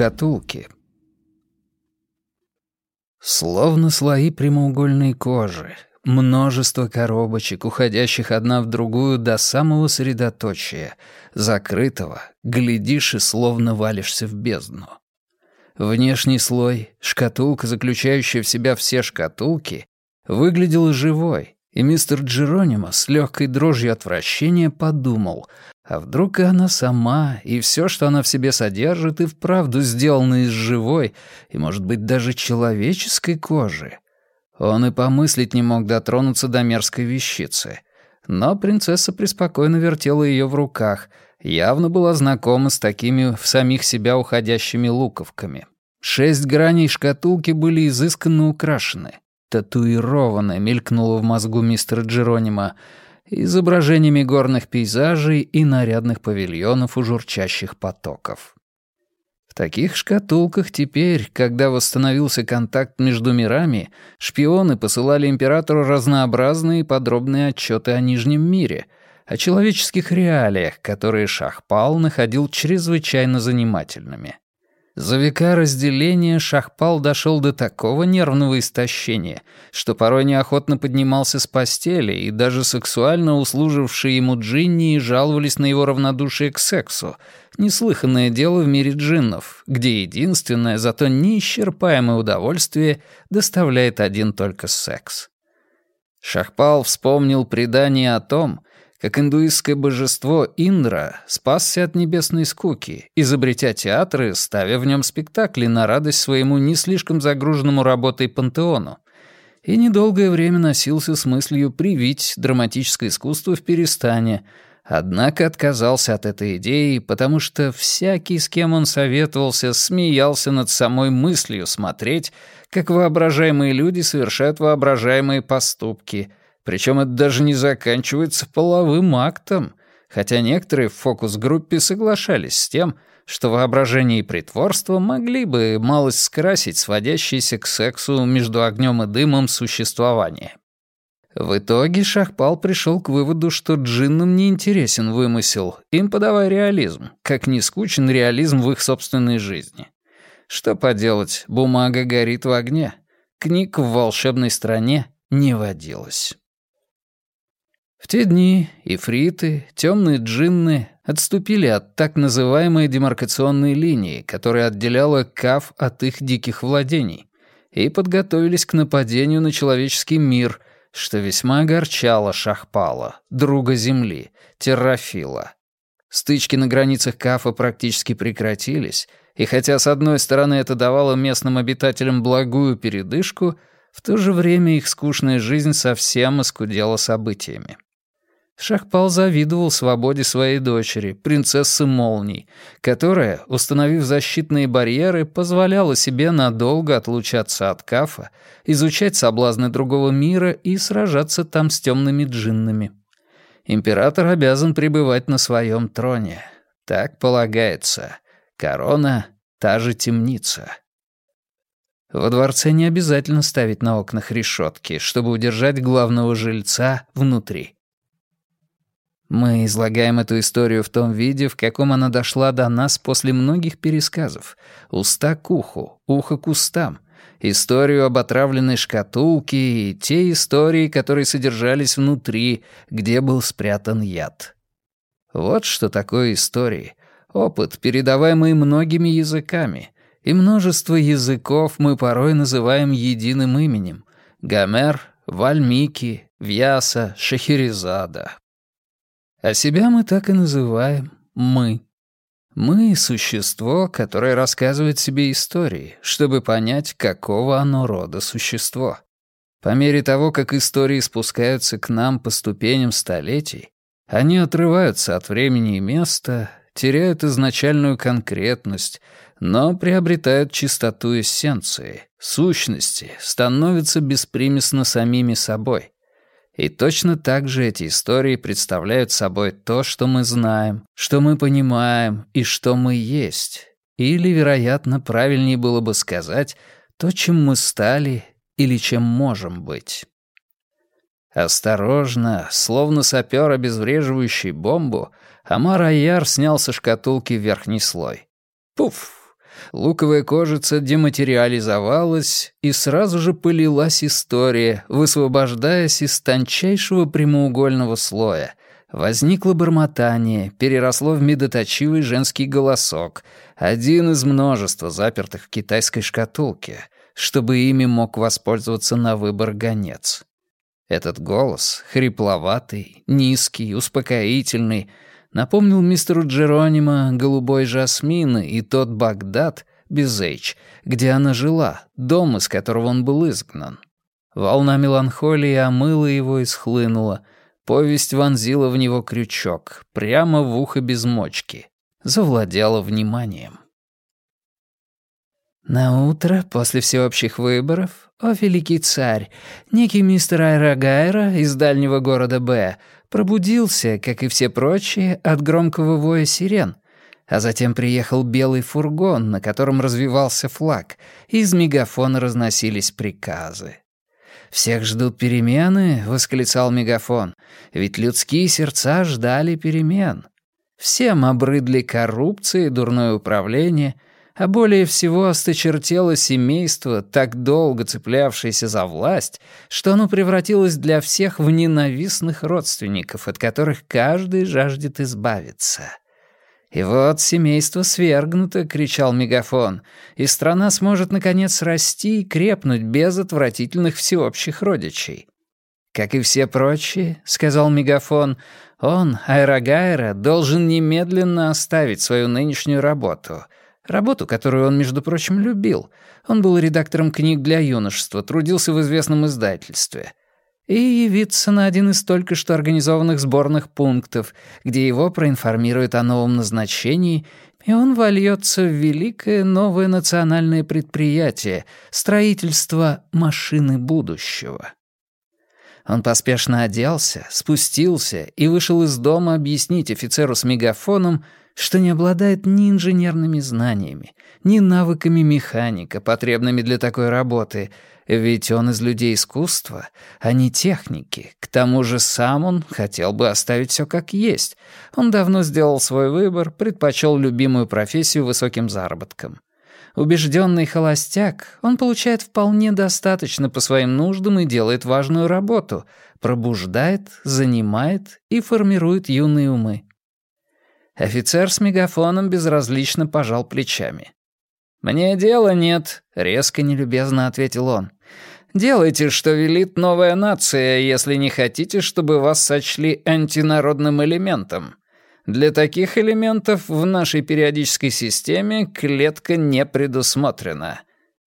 шкатулки. Словно слои прямоугольной кожи, множество коробочек, уходящих одна в другую до самого средоточия, закрытого, глядишь и словно валишься в бездну. Внешний слой, шкатулка, заключающая в себя все шкатулки, выглядела живой, и мистер Джеронимо с легкой дрожью отвращения подумал, а вдруг и она сама, и все, что она в себе содержит, и вправду сделано из живой, и, может быть, даже человеческой кожи. Он и помыслить не мог дотронуться до мерзкой вещицы. Но принцесса преспокойно вертела ее в руках, явно была знакома с такими в самих себя уходящими луковками. Шесть граней шкатулки были изысканно украшены. Татуированное мелькнуло в мозгу мистера Джеронима изображениями горных пейзажей и нарядных павильонов у журчащих потоков. В таких шкатулках теперь, когда восстановился контакт между мирами, шпионы посылали императору разнообразные подробные отчеты о Нижнем мире, о человеческих реалиях, которые Шахпал находил чрезвычайно занимательными. За века разделения Шахпал дошел до такого нервного истощения, что порой неохотно поднимался с постели, и даже сексуально услужившие ему джинни жаловались на его равнодушие к сексу. Неслыханное дело в мире джиннов, где единственное, зато неисчерпаемое удовольствие доставляет один только секс. Шахпал вспомнил предание о том, как индуистское божество Индра спасся от небесной скуки, изобретя театры, ставя в нем спектакли на радость своему не слишком загруженному работой пантеону, и недолгое время носился с мыслью привить драматическое искусство в Перестане, однако отказался от этой идеи, потому что всякий, с кем он советовался, смеялся над самой мыслью смотреть, как воображаемые люди совершают воображаемые поступки — причем это даже не заканчивается половым актом, хотя некоторые в фокус-группе соглашались с тем, что воображение и притворство могли бы малость скрасить сводящееся к сексу между огнем и дымом существование. В итоге Шахпал пришел к выводу, что джиннам не интересен вымысел, им подавай реализм, как не скучен реализм в их собственной жизни. Что поделать, бумага горит в огне. Книг в волшебной стране не водилось. В те дни ифриты, темные джинны отступили от так называемой демаркационной линии, которая отделяла Каф от их диких владений, и подготовились к нападению на человеческий мир, что весьма огорчало Шахпала, друга Земли, Террафила. Стычки на границах Кафа практически прекратились, и хотя с одной стороны это давало местным обитателям благую передышку, в то же время их скучная жизнь совсем оскудела событиями. Шахпал завидовал свободе своей дочери, принцессы Молний, которая, установив защитные барьеры, позволяла себе надолго отлучаться от Кафа, изучать соблазны другого мира и сражаться там с темными джиннами. Император обязан пребывать на своем троне. Так полагается. Корона — та же темница. Во дворце не обязательно ставить на окнах решетки, чтобы удержать главного жильца внутри. Мы излагаем эту историю в том виде, в каком она дошла до нас после многих пересказов. Уста к уху, ухо к устам. Историю об отравленной шкатулке и те истории, которые содержались внутри, где был спрятан яд. Вот что такое истории. Опыт, передаваемый многими языками. И множество языков мы порой называем единым именем. Гомер, Вальмики, Вьяса, Шахерезада, а себя мы так и называем «мы». Мы — существо, которое рассказывает себе истории, чтобы понять, какого оно рода существо. По мере того, как истории спускаются к нам по ступеням столетий, они отрываются от времени и места, теряют изначальную конкретность, но приобретают чистоту эссенции, сущности, становятся беспримесно самими собой. И точно так же эти истории представляют собой то, что мы знаем, что мы понимаем и что мы есть. Или, вероятно, правильнее было бы сказать то, чем мы стали или чем можем быть. Осторожно, словно сапер, обезвреживающий бомбу, Амар Аяр снял со шкатулки верхний слой. Пуф! Луковая кожица дематериализовалась, и сразу же полилась история, высвобождаясь из тончайшего прямоугольного слоя. Возникло бормотание, переросло в медоточивый женский голосок, один из множества запертых в китайской шкатулке, чтобы ими мог воспользоваться на выбор гонец. Этот голос, хрипловатый, низкий, успокоительный, напомнил мистеру Джеронимо голубой жасмин и тот Багдад, без H, где она жила, дом, из которого он был изгнан. Волна меланхолии омыла его и схлынула. Повесть вонзила в него крючок, прямо в ухо без мочки. Завладела вниманием. На утро после всеобщих выборов, о великий царь, некий мистер Айрагайра из дальнего города Б пробудился, как и все прочие, от громкого воя сирен, а затем приехал белый фургон, на котором развивался флаг, и из мегафона разносились приказы. «Всех ждут перемены», — восклицал мегафон, «ведь людские сердца ждали перемен. Всем обрыдли коррупция и дурное управление — а более всего осточертело семейство, так долго цеплявшееся за власть, что оно превратилось для всех в ненавистных родственников, от которых каждый жаждет избавиться. «И вот семейство свергнуто», — кричал Мегафон, «и страна сможет, наконец, расти и крепнуть без отвратительных всеобщих родичей». «Как и все прочие», — сказал Мегафон, «он, Айрагайра, должен немедленно оставить свою нынешнюю работу — Работу, которую он, между прочим, любил. Он был редактором книг для юношества, трудился в известном издательстве. И явиться на один из только что организованных сборных пунктов, где его проинформируют о новом назначении, и он вольется в великое новое национальное предприятие — строительство машины будущего. Он поспешно оделся, спустился и вышел из дома объяснить офицеру с мегафоном, что не обладает ни инженерными знаниями, ни навыками механика, потребными для такой работы, ведь он из людей искусства, а не техники. К тому же сам он хотел бы оставить все как есть. Он давно сделал свой выбор, предпочел любимую профессию высоким заработком. Убежденный холостяк, он получает вполне достаточно по своим нуждам и делает важную работу, пробуждает, занимает и формирует юные умы. Офицер с мегафоном безразлично пожал плечами. «Мне дела нет», — резко нелюбезно ответил он. «Делайте, что велит новая нация, если не хотите, чтобы вас сочли антинародным элементом. Для таких элементов в нашей периодической системе клетка не предусмотрена.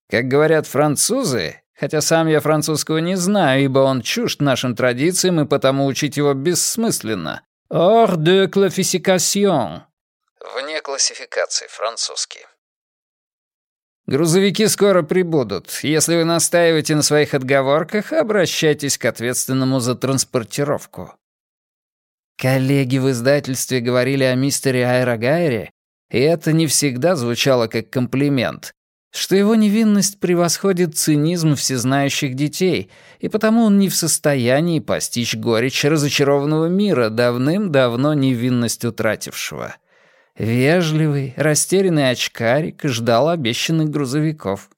Как говорят французы, хотя сам я французского не знаю, ибо он чужд нашим традициям и потому учить его бессмысленно, «Hors de classification». Вне классификации, французский. Грузовики скоро прибудут. Если вы настаиваете на своих отговорках, обращайтесь к ответственному за транспортировку. Коллеги в издательстве говорили о мистере Айрогайре, и это не всегда звучало как комплимент что его невинность превосходит цинизм всезнающих детей, и потому он не в состоянии постичь горечь разочарованного мира, давным-давно невинность утратившего. Вежливый, растерянный очкарик ждал обещанных грузовиков.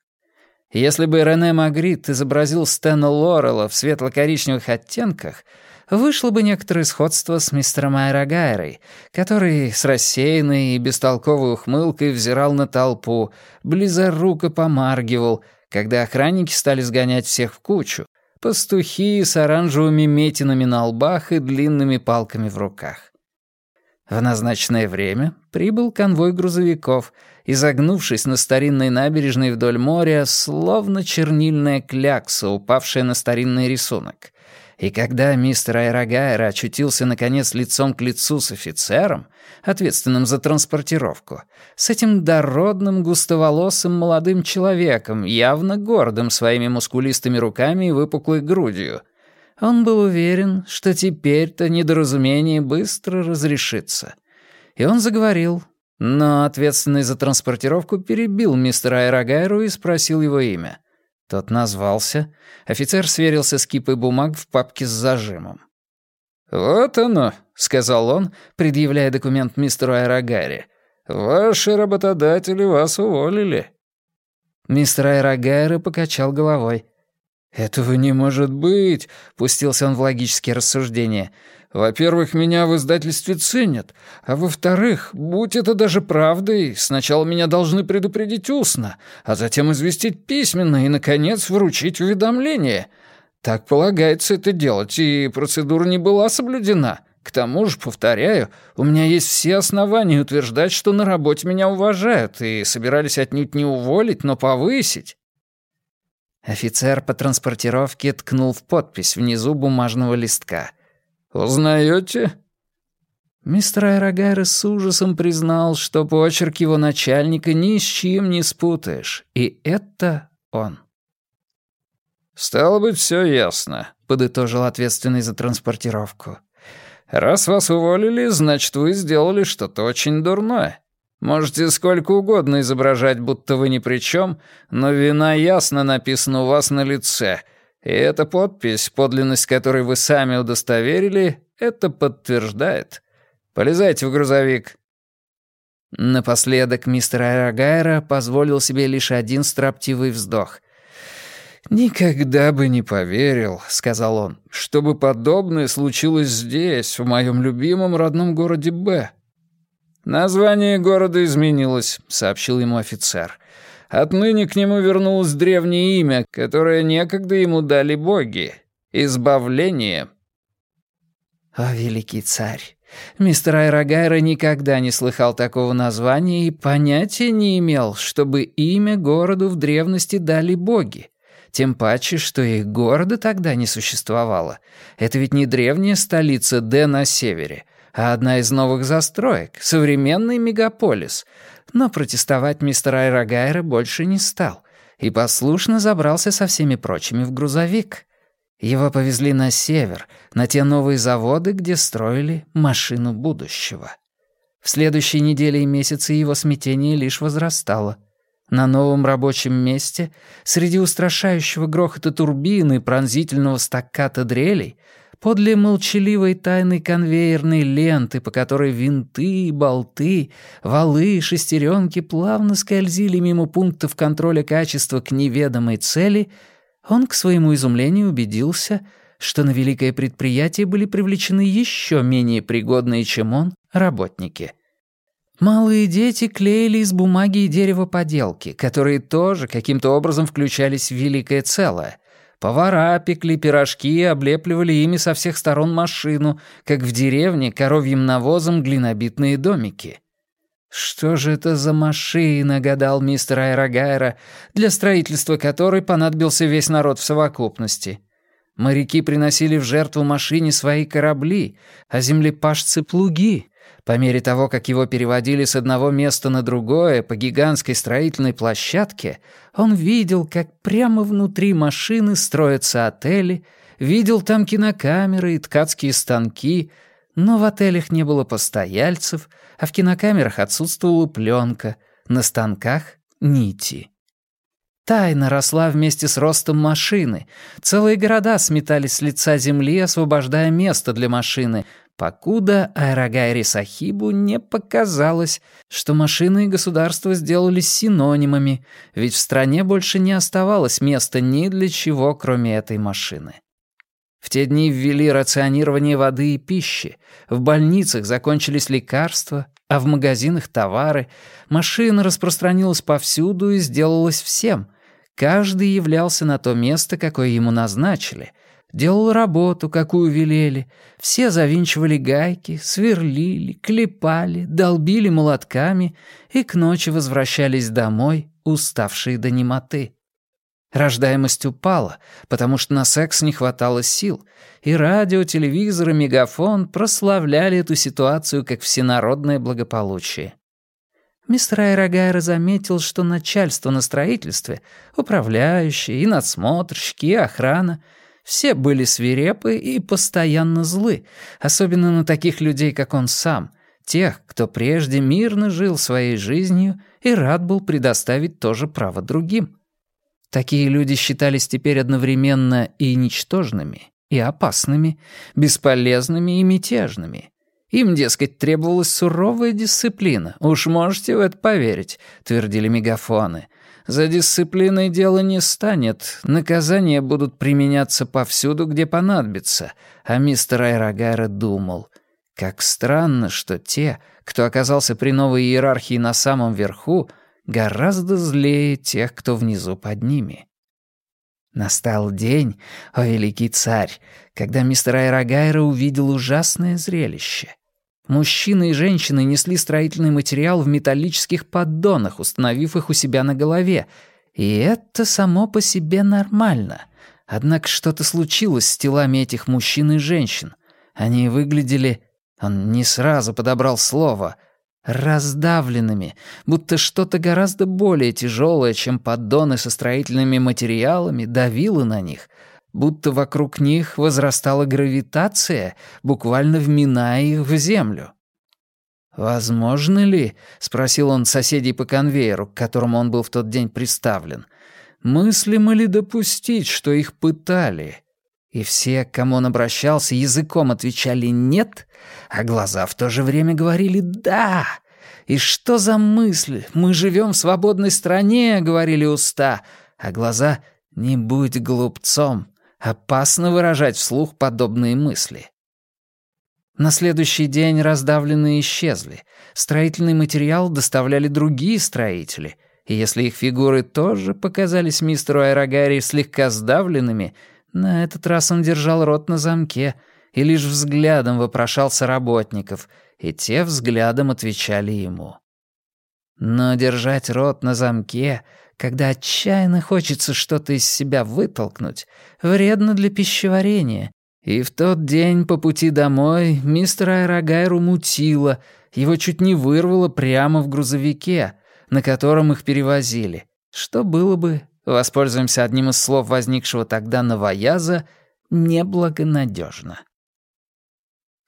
Если бы Рене Магрит изобразил Стэна Лорелла в светло-коричневых оттенках — вышло бы некоторое сходство с мистером Айрогайрой, который с рассеянной и бестолковой ухмылкой взирал на толпу, близоруко помаргивал, когда охранники стали сгонять всех в кучу, пастухи с оранжевыми метинами на лбах и длинными палками в руках. В назначенное время прибыл конвой грузовиков, изогнувшись на старинной набережной вдоль моря, словно чернильная клякса, упавшая на старинный рисунок. И когда мистер Айрогайра очутился, наконец, лицом к лицу с офицером, ответственным за транспортировку, с этим дородным, густоволосым молодым человеком, явно гордым своими мускулистыми руками и выпуклой грудью, он был уверен, что теперь-то недоразумение быстро разрешится. И он заговорил, но ответственный за транспортировку перебил мистера Айрогайру и спросил его имя. Тот назвался. Офицер сверился с кипой бумаг в папке с зажимом. «Вот оно», — сказал он, предъявляя документ мистеру Аэрогаре. Ваши работодатели вас уволили». Мистер Айрогайра покачал головой. «Этого не может быть», — пустился он в логические рассуждения. «Во-первых, меня в издательстве ценят, а во-вторых, будь это даже правдой, сначала меня должны предупредить устно, а затем известить письменно и, наконец, вручить уведомление. Так полагается это делать, и процедура не была соблюдена. К тому же, повторяю, у меня есть все основания утверждать, что на работе меня уважают и собирались отнюдь не уволить, но повысить». Офицер по транспортировке ткнул в подпись внизу бумажного листка. «Узнаете?» Мистер Айрогайра с ужасом признал, что почерк его начальника ни с чем не спутаешь, и это он. «Стало быть, все ясно», — подытожил ответственный за транспортировку. «Раз вас уволили, значит, вы сделали что-то очень дурное. Можете сколько угодно изображать, будто вы ни при чем, но вина ясно написана у вас на лице, и эта подпись, подлинность которой вы сами удостоверили, это подтверждает. Полезайте в грузовик». Напоследок мистер Айрогайра позволил себе лишь один строптивый вздох. «Никогда бы не поверил», — сказал он, — «чтобы подобное случилось здесь, в моем любимом родном городе Б. «Название города изменилось», — сообщил ему офицер. «Отныне к нему вернулось древнее имя, которое некогда ему дали боги. Избавление». «О, великий царь! Мистер Айрогайра никогда не слыхал такого названия и понятия не имел, чтобы имя городу в древности дали боги. Тем паче, что и города тогда не существовало. Это ведь не древняя столица Д на севере — а одна из новых застроек, современный мегаполис. Но протестовать мистер Айрогайра больше не стал и послушно забрался со всеми прочими в грузовик. Его повезли на север, на те новые заводы, где строили машину будущего. В следующие недели и месяцы его смятение лишь возрастало. На новом рабочем месте, среди устрашающего грохота турбины и пронзительного стакката дрелей, Подле молчаливой тайной конвейерной ленты, по которой винты, болты, валы шестеренки плавно скользили мимо пунктов контроля качества к неведомой цели, он, к своему изумлению, убедился, что на великое предприятие были привлечены еще менее пригодные, чем он, работники. Малые дети клеили из бумаги и дерева поделки, которые тоже каким-то образом включались в великое целое — Повара пекли пирожки и облепливали ими со всех сторон машину, как в деревне коровьим навозом глинобитные домики. Что же это за машина, гадал мистер Айрогайра, для строительства которой понадобился весь народ в совокупности. Моряки приносили в жертву машине свои корабли, а землепашцы — плуги, по мере того, как его переводили с одного места на другое по гигантской строительной площадке, он видел, как прямо внутри машины строятся отели, видел там кинокамеры и ткацкие станки, но в отелях не было постояльцев, а в кинокамерах отсутствовала пленка, на станках — нити. Тайна росла вместе с ростом машины. Целые города сметались с лица земли, освобождая место для машины, покуда Айрагайри Сахибу не показалось, что машины и государство сделались синонимами, ведь в стране больше не оставалось места ни для чего, кроме этой машины. В те дни ввели рационирование воды и пищи, в больницах закончились лекарства, а в магазинах товары, машина распространилась повсюду и сделалась всем. Каждый являлся на то место, какое ему назначили — делал работу, какую велели. Все завинчивали гайки, сверлили, клепали, долбили молотками и к ночи возвращались домой, уставшие до немоты. Рождаемость упала, потому что на секс не хватало сил, и радио, телевизор и мегафон прославляли эту ситуацию как всенародное благополучие. Мистер Айрогайра заметил, что начальство на строительстве, управляющие и надсмотрщики, и охрана — все были свирепы и постоянно злы, особенно на таких людей, как он сам, тех, кто прежде мирно жил своей жизнью и рад был предоставить то же право другим. Такие люди считались теперь одновременно и ничтожными, и опасными, бесполезными и мятежными. Им, дескать, требовалась суровая дисциплина. Уж можете в это поверить, твердили мегафоны. За дисциплиной дело не станет. Наказания будут применяться повсюду, где понадобится. А мистер Айрагайра думал, как странно, что те, кто оказался при новой иерархии на самом верху, гораздо злее тех, кто внизу под ними. Настал день, о великий царь, когда мистер Айрагайра увидел ужасное зрелище. Мужчины и женщины несли строительный материал в металлических поддонах, установив их у себя на голове. И это само по себе нормально. Однако что-то случилось с телами этих мужчин и женщин. Они выглядели... Он не сразу подобрал слово раздавленными, будто что-то гораздо более тяжелое, чем поддоны со строительными материалами, давило на них, будто вокруг них возрастала гравитация, буквально вминая их в землю. «Возможно ли, — спросил он соседей по конвейеру, к которому он был в тот день приставлен, — мыслимо ли допустить, что их пытали?» И все, к кому он обращался, языком отвечали «нет», а глаза в то же время говорили «да». И что за мысль? Мы живем в свободной стране, говорили уста, а глаза «не будь глупцом». Опасно выражать вслух подобные мысли. На следующий день раздавленные исчезли. Строительный материал доставляли другие строители, и если их фигуры тоже показались мистеру Аэрогари слегка сдавленными — на этот раз он держал рот на замке и лишь взглядом вопрошал соработников, и те взглядом отвечали ему. Но держать рот на замке, когда отчаянно хочется что-то из себя вытолкнуть, вредно для пищеварения. И в тот день по пути домой мистер Айрогайру мутило, его чуть не вырвало прямо в грузовике, на котором их перевозили, что было бы воспользуемся одним из слов возникшего тогда новояза, неблагонадежно.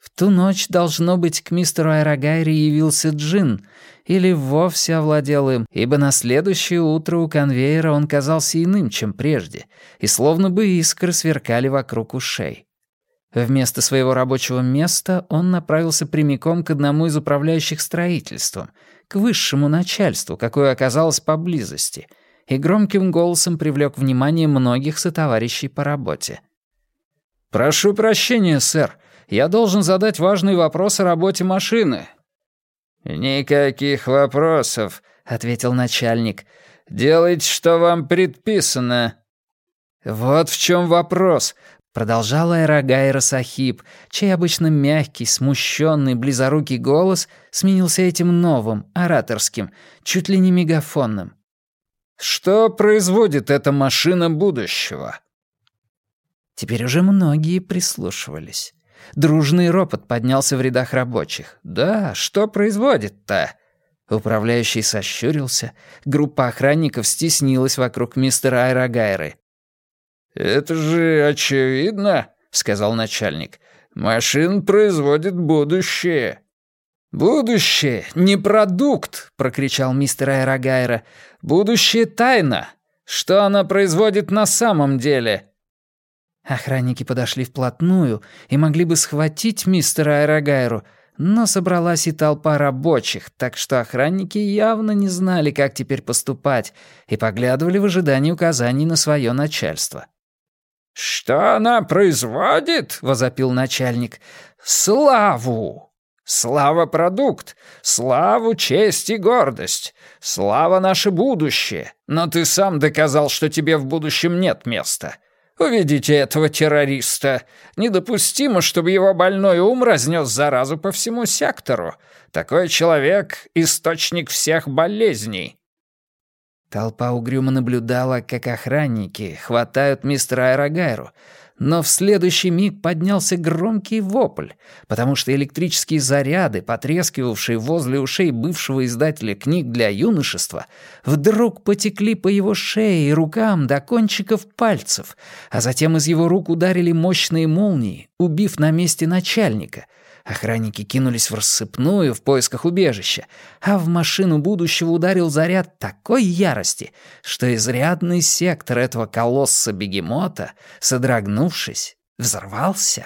В ту ночь, должно быть, к мистеру Айрогайре явился джин, или вовсе овладел им, ибо на следующее утро у конвейера он казался иным, чем прежде, и словно бы искры сверкали вокруг ушей. Вместо своего рабочего места он направился прямиком к одному из управляющих строительством, к высшему начальству, какое оказалось поблизости — и громким голосом привлек внимание многих сотоварищей по работе. «Прошу прощения, сэр. Я должен задать важный вопрос о работе машины». «Никаких вопросов», — ответил начальник. «Делайте, что вам предписано». «Вот в чем вопрос», — продолжал Айрагайра Сахиб, чей обычно мягкий, смущенный, близорукий голос сменился этим новым, ораторским, чуть ли не мегафонным. Что производит эта машина будущего? Теперь уже многие прислушивались. Дружный ропот поднялся в рядах рабочих. «Да, что производит-то?» Управляющий сощурился. Группа охранников стеснилась вокруг мистера Айрогайры. «Это же очевидно», — сказал начальник. «Машин производит будущее». «Будущее не продукт!» — прокричал мистер Аэрогайра. «Будущее тайна! Что она производит на самом деле?» Охранники подошли вплотную и могли бы схватить мистера Аэрогайру, но собралась и толпа рабочих, так что охранники явно не знали, как теперь поступать, и поглядывали в ожидании указаний на свое начальство. «Что она производит?» — возопил начальник. «Славу!» Слава — продукт, славу — честь и гордость, слава — наше будущее. Но ты сам доказал, что тебе в будущем нет места. Уведите этого террориста. Недопустимо, чтобы его больной ум разнес заразу по всему сектору. Такой человек — источник всех болезней». Толпа угрюмо наблюдала, как охранники хватают мистера Аэрогайру, но в следующий миг поднялся громкий вопль, потому что электрические заряды, потрескивавшие возле ушей бывшего издателя книг для юношества, вдруг потекли по его шее и рукам до кончиков пальцев, а затем из его рук ударили мощные молнии, убив на месте начальника — Охранники кинулись в рассыпную в поисках убежища, а в машину будущего ударил заряд такой ярости, что изрядный сектор этого колосса-бегемота, содрогнувшись, взорвался.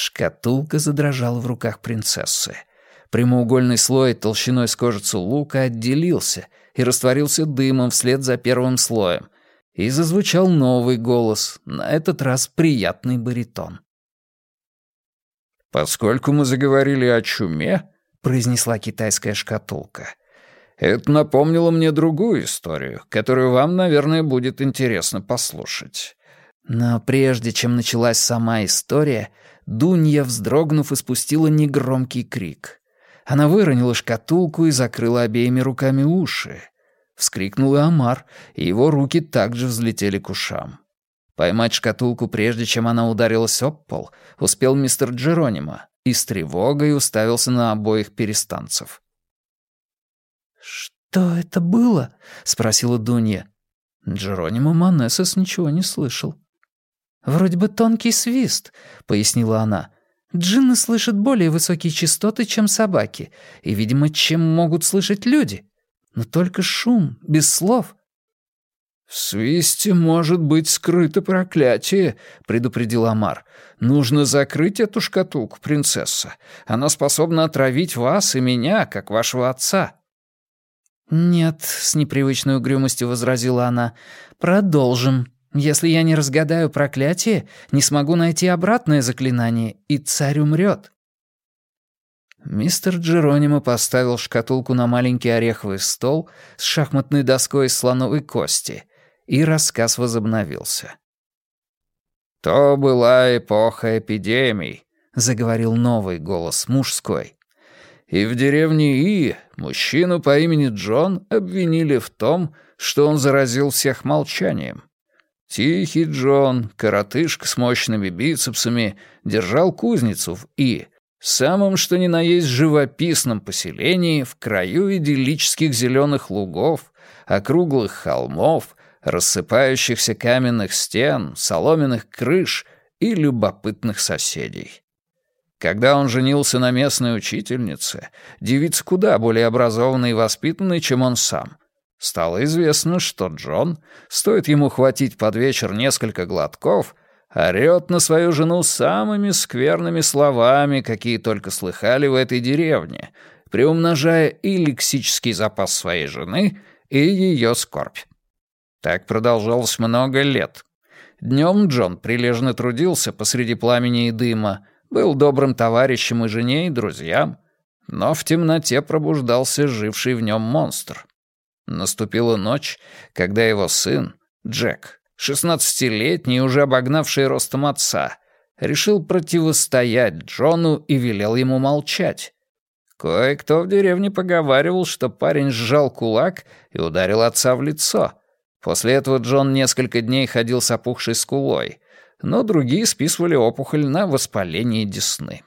Шкатулка задрожала в руках принцессы. Прямоугольный слой толщиной с кожицу лука отделился и растворился дымом вслед за первым слоем. И зазвучал новый голос, на этот раз приятный баритон. «Поскольку мы заговорили о чуме», — произнесла китайская шкатулка, «это напомнило мне другую историю, которую вам, наверное, будет интересно послушать». Но прежде чем началась сама история, Дунья, вздрогнув, испустила негромкий крик. Она выронила шкатулку и закрыла обеими руками уши. Вскрикнул и Амар, и его руки также взлетели к ушам. Поймать шкатулку, прежде чем она ударилась об пол, успел мистер Джеронимо и с тревогой уставился на обоих перестанцев. «Что это было?» — спросила Дунья. Джеронимо Манесос ничего не слышал. «Вроде бы тонкий свист», — пояснила она. «Джинны слышат более высокие частоты, чем собаки, и, видимо, чем могут слышать люди. Но только шум, без слов». «В свисте может быть скрыто проклятие», — предупредил Амар. «Нужно закрыть эту шкатулку, принцесса. Она способна отравить вас и меня, как вашего отца». «Нет», — с непривычной угрюмостью возразила она. «Продолжим». Если я не разгадаю проклятие, не смогу найти обратное заклинание, и царь умрет. Мистер Джеронимо поставил шкатулку на маленький ореховый стол с шахматной доской из слоновой кости, и рассказ возобновился. «То была эпоха эпидемий», — заговорил новый голос мужской. «И в деревне И мужчину по имени Джон обвинили в том, что он заразил всех молчанием. Тихий Джон, коротышка с мощными бицепсами, держал кузницу в И, самом что ни на есть живописном поселении в краю идиллических зеленых лугов, округлых холмов, рассыпающихся каменных стен, соломенных крыш и любопытных соседей. Когда он женился на местной учительнице, девице куда более образованной и воспитанной, чем он сам, Стало известно, что Джон, стоит ему хватить под вечер несколько глотков, орёт на свою жену самыми скверными словами, какие только слыхали в этой деревне, приумножая и лексический запас своей жены, и ее скорбь. Так продолжалось много лет. Днем Джон прилежно трудился посреди пламени и дыма, был добрым товарищем и жене, и друзьям, но в темноте пробуждался живший в нем монстр. Наступила ночь, когда его сын, Джек, шестнадцатилетний, уже обогнавший ростом отца, решил противостоять Джону и велел ему молчать. Кое-кто в деревне поговаривал, что парень сжал кулак и ударил отца в лицо. После этого Джон несколько дней ходил с опухшей скулой, но другие списывали опухоль на воспаление десны.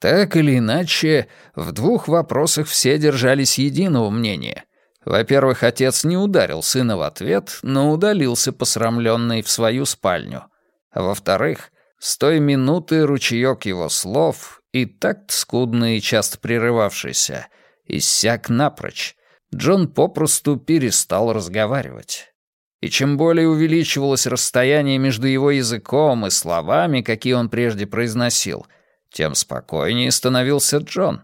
Так или иначе, в двух вопросах все держались единого мнения — во-первых, отец не ударил сына в ответ, но удалился посрамленный в свою спальню. А во-вторых, с той минуты ручеёк его слов, и так скудный и часто прерывавшийся, иссяк напрочь. Джон попросту перестал разговаривать. И чем более увеличивалось расстояние между его языком и словами, какие он прежде произносил, тем спокойнее становился Джон.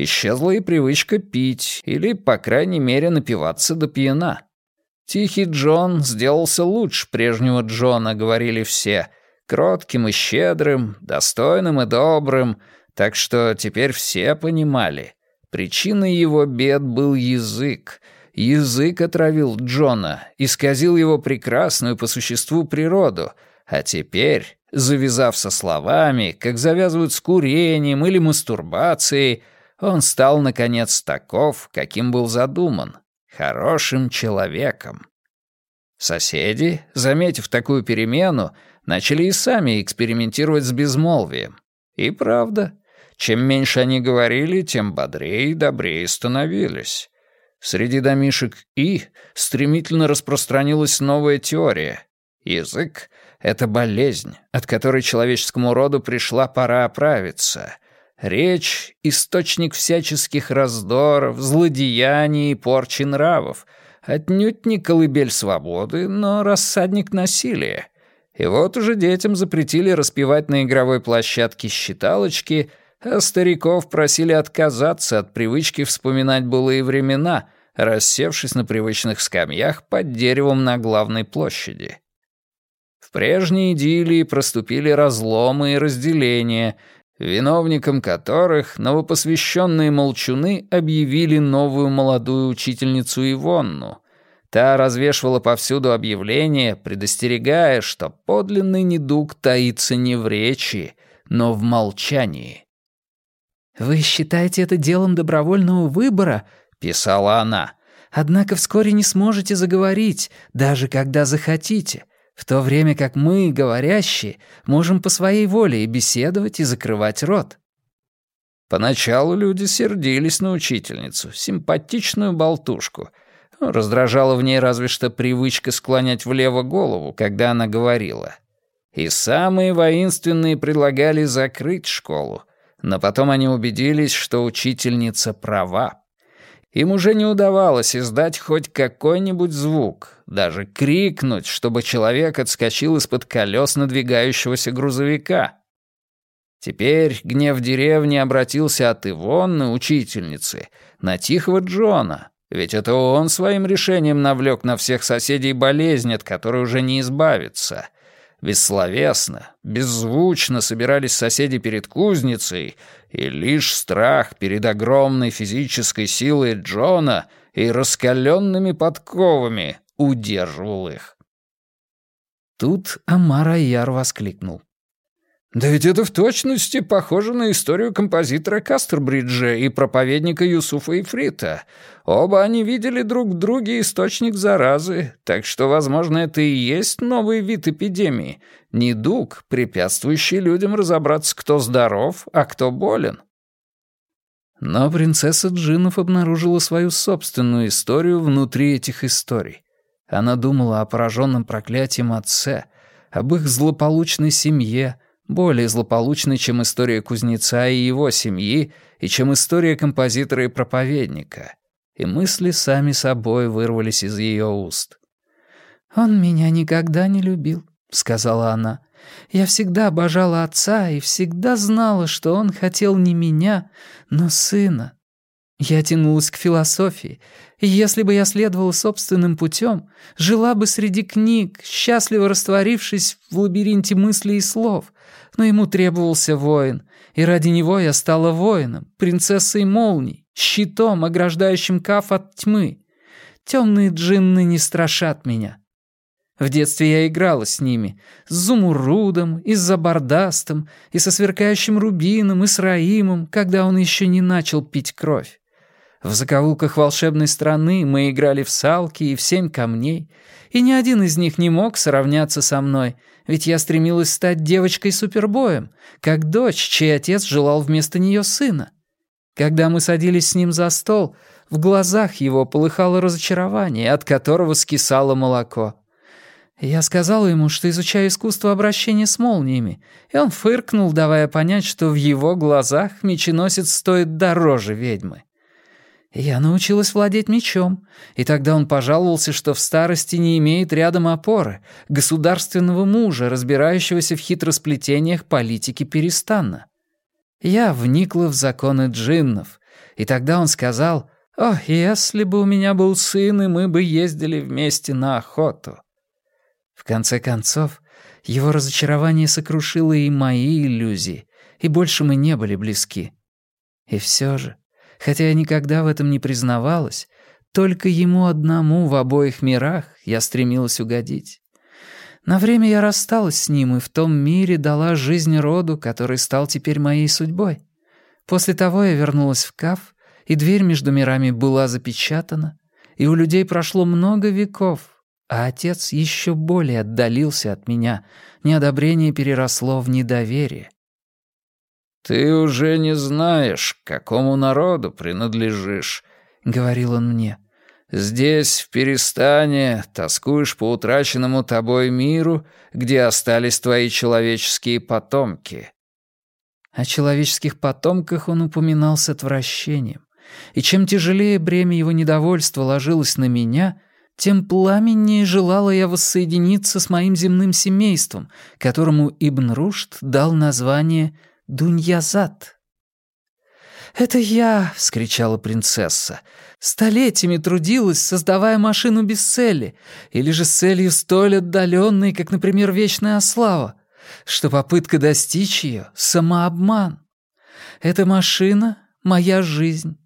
Исчезла и привычка пить, или, по крайней мере, напиваться до пьяна. Тихий Джон сделался лучше прежнего Джона, говорили все, кротким и щедрым, достойным и добрым, так что теперь все понимали. Причиной его бед был язык. Язык отравил Джона, исказил его прекрасную по существу природу, а теперь, завязав со словами, как завязывают с курением или мастурбацией, он стал, наконец, таков, каким был задуман, хорошим человеком. Соседи, заметив такую перемену, начали и сами экспериментировать с безмолвием. И правда, чем меньше они говорили, тем бодрее и добрее становились. Среди домишек «и» стремительно распространилась новая теория. Язык — это болезнь, от которой человеческому роду пришла пора оправиться — Речь — источник всяческих раздоров, злодеяний и порчи нравов. Отнюдь не колыбель свободы, но рассадник насилия. И вот уже детям запретили распевать на игровой площадке считалочки, а стариков просили отказаться от привычки вспоминать былые времена, рассевшись на привычных скамьях под деревом на главной площади. В прежней идиллии проступили разломы и разделения, виновником которых новопосвященные молчуны объявили новую молодую учительницу Ивонну. Та развешивала повсюду объявления, предостерегая, что подлинный недуг таится не в речи, но в молчании. «Вы считаете это делом добровольного выбора?» — писала она. «Однако вскоре не сможете заговорить, даже когда захотите в то время как мы, говорящие, можем по своей воле и беседовать, и закрывать рот. Поначалу люди сердились на учительницу, симпатичную болтушку. Раздражала в ней разве что привычка склонять влево голову, когда она говорила. И самые воинственные предлагали закрыть школу, но потом они убедились, что учительница права. Им уже не удавалось издать хоть какой-нибудь звук, даже крикнуть, чтобы человек отскочил из-под колес надвигающегося грузовика. Теперь гнев деревни обратился от Ивонны, учительницы, на Тихого Джона, ведь это он своим решением навлек на всех соседей болезнь, от которой уже не избавиться. Бессловесно, беззвучно собирались соседи перед кузницей, и лишь страх перед огромной физической силой Джона и раскаленными подковами удерживал их. Тут Амар Айяр воскликнул. «Да ведь это в точности похоже на историю композитора Кастербриджа и проповедника Юсуфа Ифрита. Оба они видели друг в друге источник заразы, так что, возможно, это и есть новый вид эпидемии, недуг, препятствующий людям разобраться, кто здоров, а кто болен». Но принцесса Джинов обнаружила свою собственную историю внутри этих историй. Она думала о пораженном проклятием отце, об их злополучной семье, более злополучной, чем история кузнеца и его семьи, и чем история композитора и проповедника. И мысли сами собой вырвались из ее уст. «Он меня никогда не любил», — сказала она. «Я всегда обожала отца и всегда знала, что он хотел не меня, но сына. Я тянулась к философии, и если бы я следовала собственным путем, жила бы среди книг, счастливо растворившись в лабиринте мыслей и слов. Но ему требовался воин, и ради него я стала воином, принцессой молний, щитом, ограждающим Каф от тьмы. Темные джинны не страшат меня. В детстве я играла с ними, с Зумурудом, и с Забардастом, и со сверкающим Рубином, и с Раимом, когда он еще не начал пить кровь. В закоулках волшебной страны мы играли в салки и в семь камней, и ни один из них не мог сравняться со мной, ведь я стремилась стать девочкой-супербоем, как дочь, чей отец желал вместо нее сына. Когда мы садились с ним за стол, в глазах его полыхало разочарование, от которого скисало молоко. Я сказала ему, что изучаю искусство обращения с молниями, и он фыркнул, давая понять, что в его глазах меченосец стоит дороже ведьмы. Я научилась владеть мечом, и тогда он пожаловался, что в старости не имеет рядом опоры, государственного мужа, разбирающегося в хитросплетениях политики Перестанна. Я вникла в законы джиннов, и тогда он сказал, «О, если бы у меня был сын, и мы бы ездили вместе на охоту». В конце концов, его разочарование сокрушило и мои иллюзии, и больше мы не были близки. И все же хотя я никогда в этом не признавалась, только ему одному в обоих мирах я стремилась угодить. На время я рассталась с ним и в том мире дала жизнь роду, который стал теперь моей судьбой. После того я вернулась в Каф, и дверь между мирами была запечатана, и у людей прошло много веков, а отец еще более отдалился от меня, неодобрение переросло в недоверие. «Ты уже не знаешь, какому народу принадлежишь», — говорил он мне. «Здесь, в Перестане, тоскуешь по утраченному тобой миру, где остались твои человеческие потомки». О человеческих потомках он упоминал с отвращением. И чем тяжелее бремя его недовольства ложилось на меня, тем пламеннее желала я воссоединиться с моим земным семейством, которому Ибн Рушд дал название Дуньязад. «Это я!» — вскричала принцесса. «Столетиями трудилась, создавая машину без цели, или же с целью столь отдаленной, как, например, вечная слава, что попытка достичь ее — самообман. Эта машина — моя жизнь,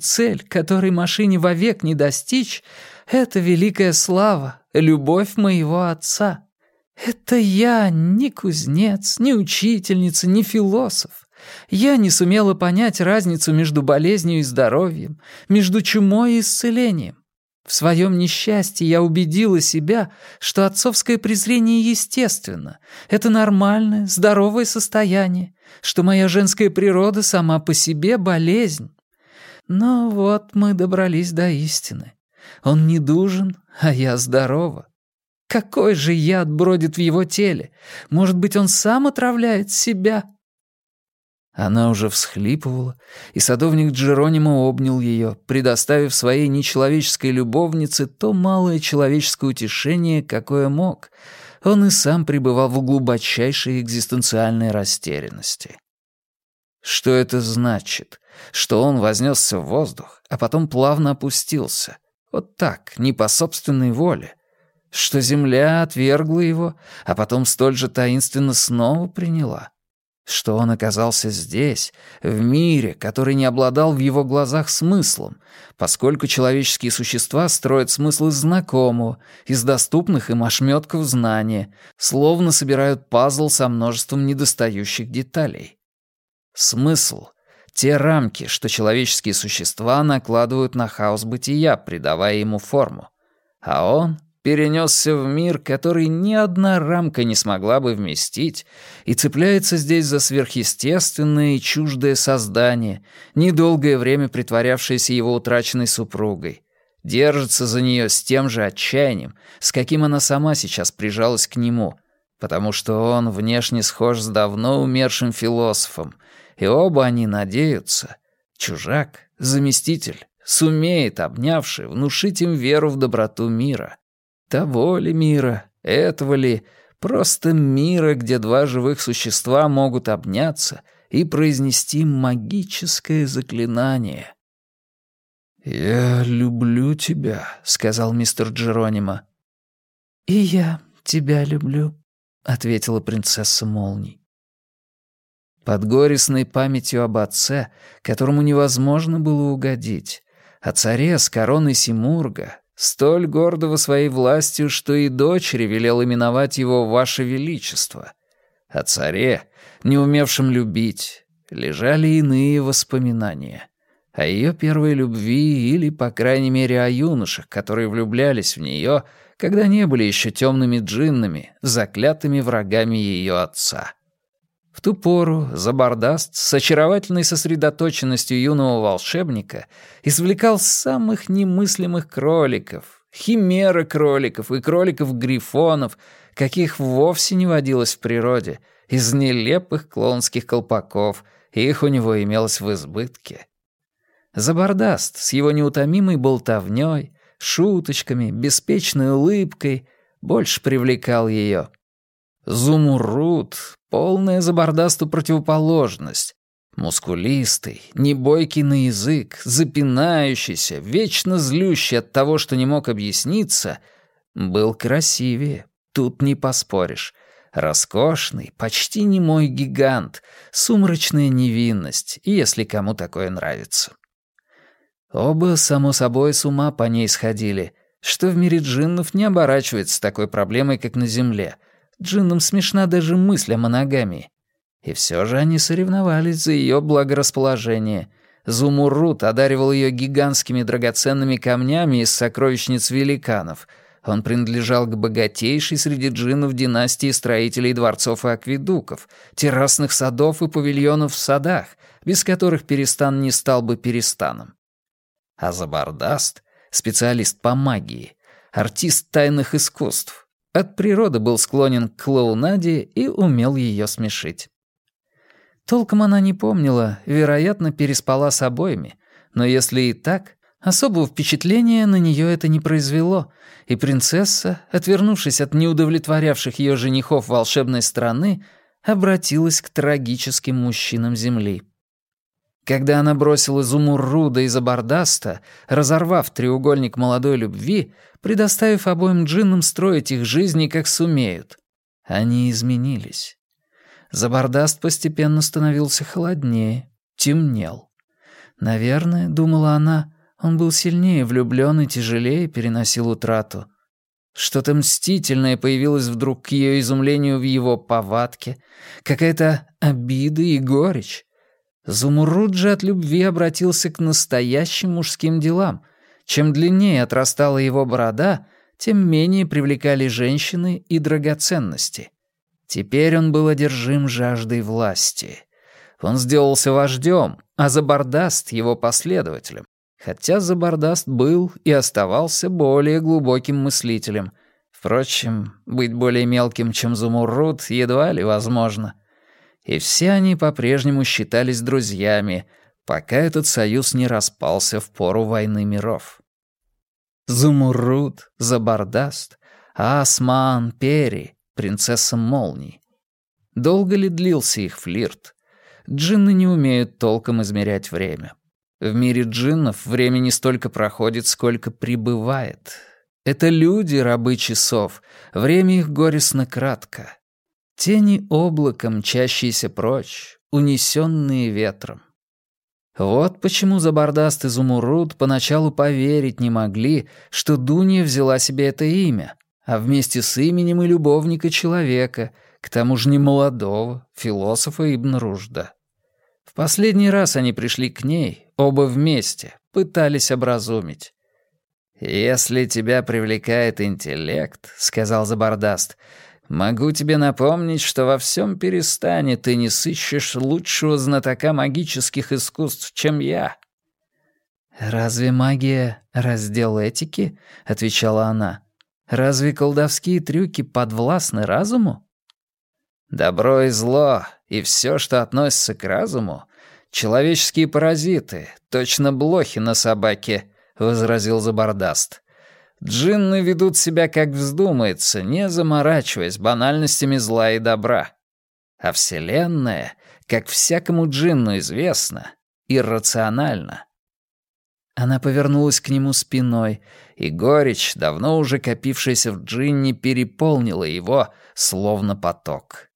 цель, которой машине вовек не достичь, — это великая слава, любовь моего отца. Это я, не кузнец, не учительница, не философ. Я не сумела понять разницу между болезнью и здоровьем, между чумой и исцелением. В своем несчастье я убедила себя, что отцовское презрение естественно, это нормальное, здоровое состояние, что моя женская природа сама по себе болезнь. Но вот мы добрались до истины. Он не дужен, а я здорова. Какой же яд бродит в его теле? Может быть, он сам отравляет себя?» Она уже всхлипывала, и садовник Джеронимо обнял ее, предоставив своей нечеловеческой любовнице то малое человеческое утешение, какое мог. Он и сам пребывал в глубочайшей экзистенциальной растерянности. Что это значит? Что он вознесся в воздух, а потом плавно опустился. Вот так, не по собственной воле. Что земля отвергла его, а потом столь же таинственно снова приняла что он оказался здесь, в мире, который не обладал в его глазах смыслом, поскольку человеческие существа строят смысл из знакомого, из доступных им ошметков знания, словно собирают пазл со множеством недостающих деталей. Смысл — те рамки, что человеческие существа накладывают на хаос бытия, придавая ему форму. А он перенесся в мир, который ни одна рамка не смогла бы вместить, и цепляется здесь за сверхъестественное и чуждое создание, недолгое время притворявшееся его утраченной супругой, держится за нее с тем же отчаянием, с каким она сама сейчас прижалась к нему, потому что он внешне схож с давно умершим философом, и оба они надеются, чужак, заместитель, сумеет, обнявший, внушить им веру в доброту мира — того ли мира, этого ли, просто мира, где два живых существа могут обняться и произнести магическое заклинание. «Я люблю тебя», — сказал мистер Джеронимо. «И я тебя люблю», — ответила принцесса Молний. Под горестной памятью об отце, которому невозможно было угодить, о царе с короной Симурга, столь гордого своей властью, что и дочери велел именовать его «Ваше Величество». О царе, не умевшем любить, лежали иные воспоминания. О ее первой любви или, по крайней мере, о юношах, которые влюблялись в нее, когда не были еще темными джиннами, заклятыми врагами ее отца. В ту пору Забардаст с очаровательной сосредоточенностью юного волшебника извлекал самых немыслимых кроликов, химеры кроликов и кроликов-грифонов, каких вовсе не водилось в природе, из нелепых клонских колпаков, их у него имелось в избытке. Забардаст с его неутомимой болтовнёй, шуточками, беспечной улыбкой больше привлекал ее — Зумруд — полная забордасту противоположность. Мускулистый, небойкий на язык, запинающийся, вечно злющий от того, что не мог объясниться, был красивее, тут не поспоришь. Роскошный, почти не мой гигант, сумрачная невинность, если кому такое нравится. Оба, само собой, с ума по ней сходили, что в мире джиннов не оборачивается такой проблемой, как на Земле — Джиннам смешна даже мысль о моногамии. И все же они соревновались за ее благорасположение. Зумурут одаривал ее гигантскими драгоценными камнями из сокровищниц великанов. Он принадлежал к богатейшей среди джиннов династии строителей дворцов и акведуков, террасных садов и павильонов в садах, без которых Перестан не стал бы Перестаном. А Забардаст — специалист по магии, артист тайных искусств, от природы был склонен к клоунаде и умел ее смешить. Толком она не помнила, вероятно, переспала с обоими, но если и так, Особого впечатления на нее это не произвело, и принцесса, отвернувшись от неудовлетворявших ее женихов волшебной страны, обратилась к трагическим мужчинам Земли. Когда она бросила Зумурруда и Забардаста, разорвав треугольник молодой любви, предоставив обоим джиннам строить их жизни, как сумеют, они изменились. Забардаст постепенно становился холоднее, темнел. Наверное, думала она, он был сильнее влюблен и тяжелее переносил утрату. Что-то мстительное появилось вдруг к ее изумлению в его повадке, какая-то обида и горечь. Зумурруд же от любви обратился к настоящим мужским делам. Чем длиннее отрастала его борода, тем менее привлекали женщины и драгоценности. Теперь он был одержим жаждой власти. Он сделался вождем, а Забардаст — его последователем. Хотя Забардаст был и оставался более глубоким мыслителем. Впрочем, быть более мелким, чем Зумуррут, едва ли возможно. И все они по-прежнему считались друзьями, пока этот союз не распался в пору войны миров. Зумуррут, Забардаст, Асман, Пери, принцесса Молний. Долго ли длился их флирт? Джинны не умеют толком измерять время. В мире джиннов время не столько проходит, сколько прибывает. Это люди, рабы часов, время их горестно кратко. Тени облаком, мчащиеся прочь, унесенные ветром. Вот почему Забардаст и Зумурут поначалу поверить не могли, что Дунья взяла себе это имя, а вместе с именем и любовника человека, к тому же не молодого, философа Ибн Ружда. В последний раз они пришли к ней, оба вместе, пытались образумить. «Если тебя привлекает интеллект», — сказал Забардаст, — «могу тебе напомнить, что во всем перестане ты не сыщешь лучшего знатока магических искусств, чем я». «Разве магия — раздел этики?» — отвечала она. «Разве колдовские трюки подвластны разуму?» Добро и зло, и все, что относится к разуму, человеческие паразиты, точно блохи на собаке, возразил Забардаст. Джинны ведут себя как вздумается, не заморачиваясь банальностями зла и добра. А Вселенная, как всякому джинну известно, иррациональна. Она повернулась к нему спиной, и горечь, давно уже копившаяся в джинне, переполнила его, словно поток.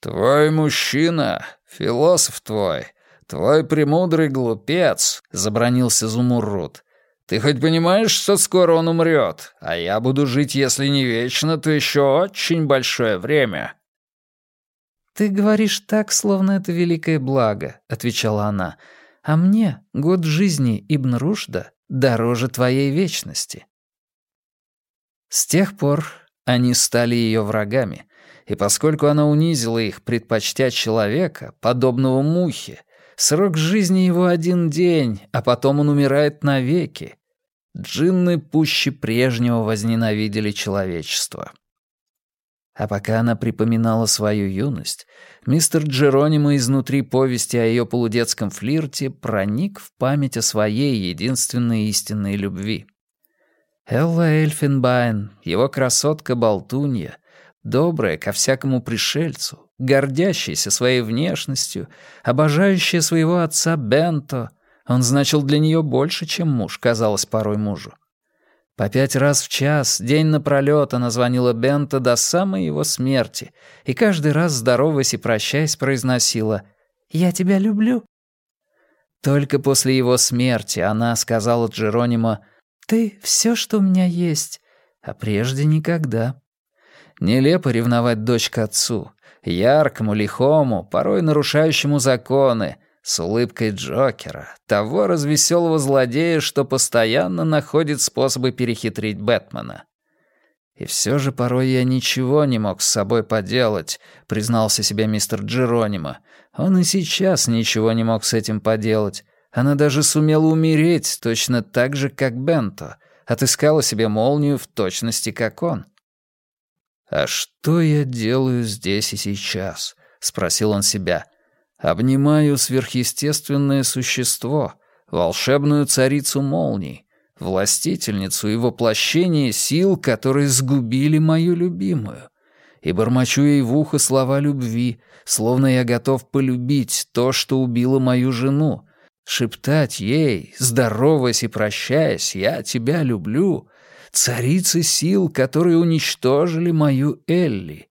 «Твой мужчина, философ твой, твой премудрый глупец», — забронился Зумуррут. «Ты хоть понимаешь, что скоро он умрет, а я буду жить, если не вечно, то еще очень большое время». «Ты говоришь так, словно это великое благо», — отвечала она. «А мне год жизни Ибн Рушда дороже твоей вечности». С тех пор они стали ее врагами, и поскольку она унизила их, предпочтя человека, подобного мухе, срок жизни его один день, а потом он умирает навеки, джинны пуще прежнего возненавидели человечество. А пока она припоминала свою юность, мистер Джеронимо изнутри повести о ее полудетском флирте проник в память о своей единственной истинной любви. Элла Эльфенбайн, его красотка-болтунья, добрая ко всякому пришельцу, гордящаяся своей внешностью, обожающая своего отца Бенто. Он значил для нее больше, чем муж, казалось порой мужу. По пять раз в час, день напролёт, она звонила Бенто до самой его смерти, и каждый раз, здороваясь и прощаясь, произносила «Я тебя люблю». Только после его смерти она сказала Джеронимо «Ты — все, что у меня есть», а прежде никогда. Нелепо ревновать дочь к отцу, яркому, лихому, порой нарушающему законы, с улыбкой Джокера, того развеселого злодея, что постоянно находит способы перехитрить Бэтмена. «И все же порой я ничего не мог с собой поделать», — признался себе мистер Джеронимо. «Он и сейчас ничего не мог с этим поделать. Она даже сумела умереть точно так же, как Бенто, отыскала себе молнию в точности, как он». «А что я делаю здесь и сейчас?» — спросил он себя. «Обнимаю сверхъестественное существо, волшебную царицу молний, властительницу и воплощение сил, которые сгубили мою любимую. И бормочу ей в ухо слова любви, словно я готов полюбить то, что убило мою жену, шептать ей, здороваясь и прощаясь, «Я тебя люблю», царицы сил, которые уничтожили мою Элли.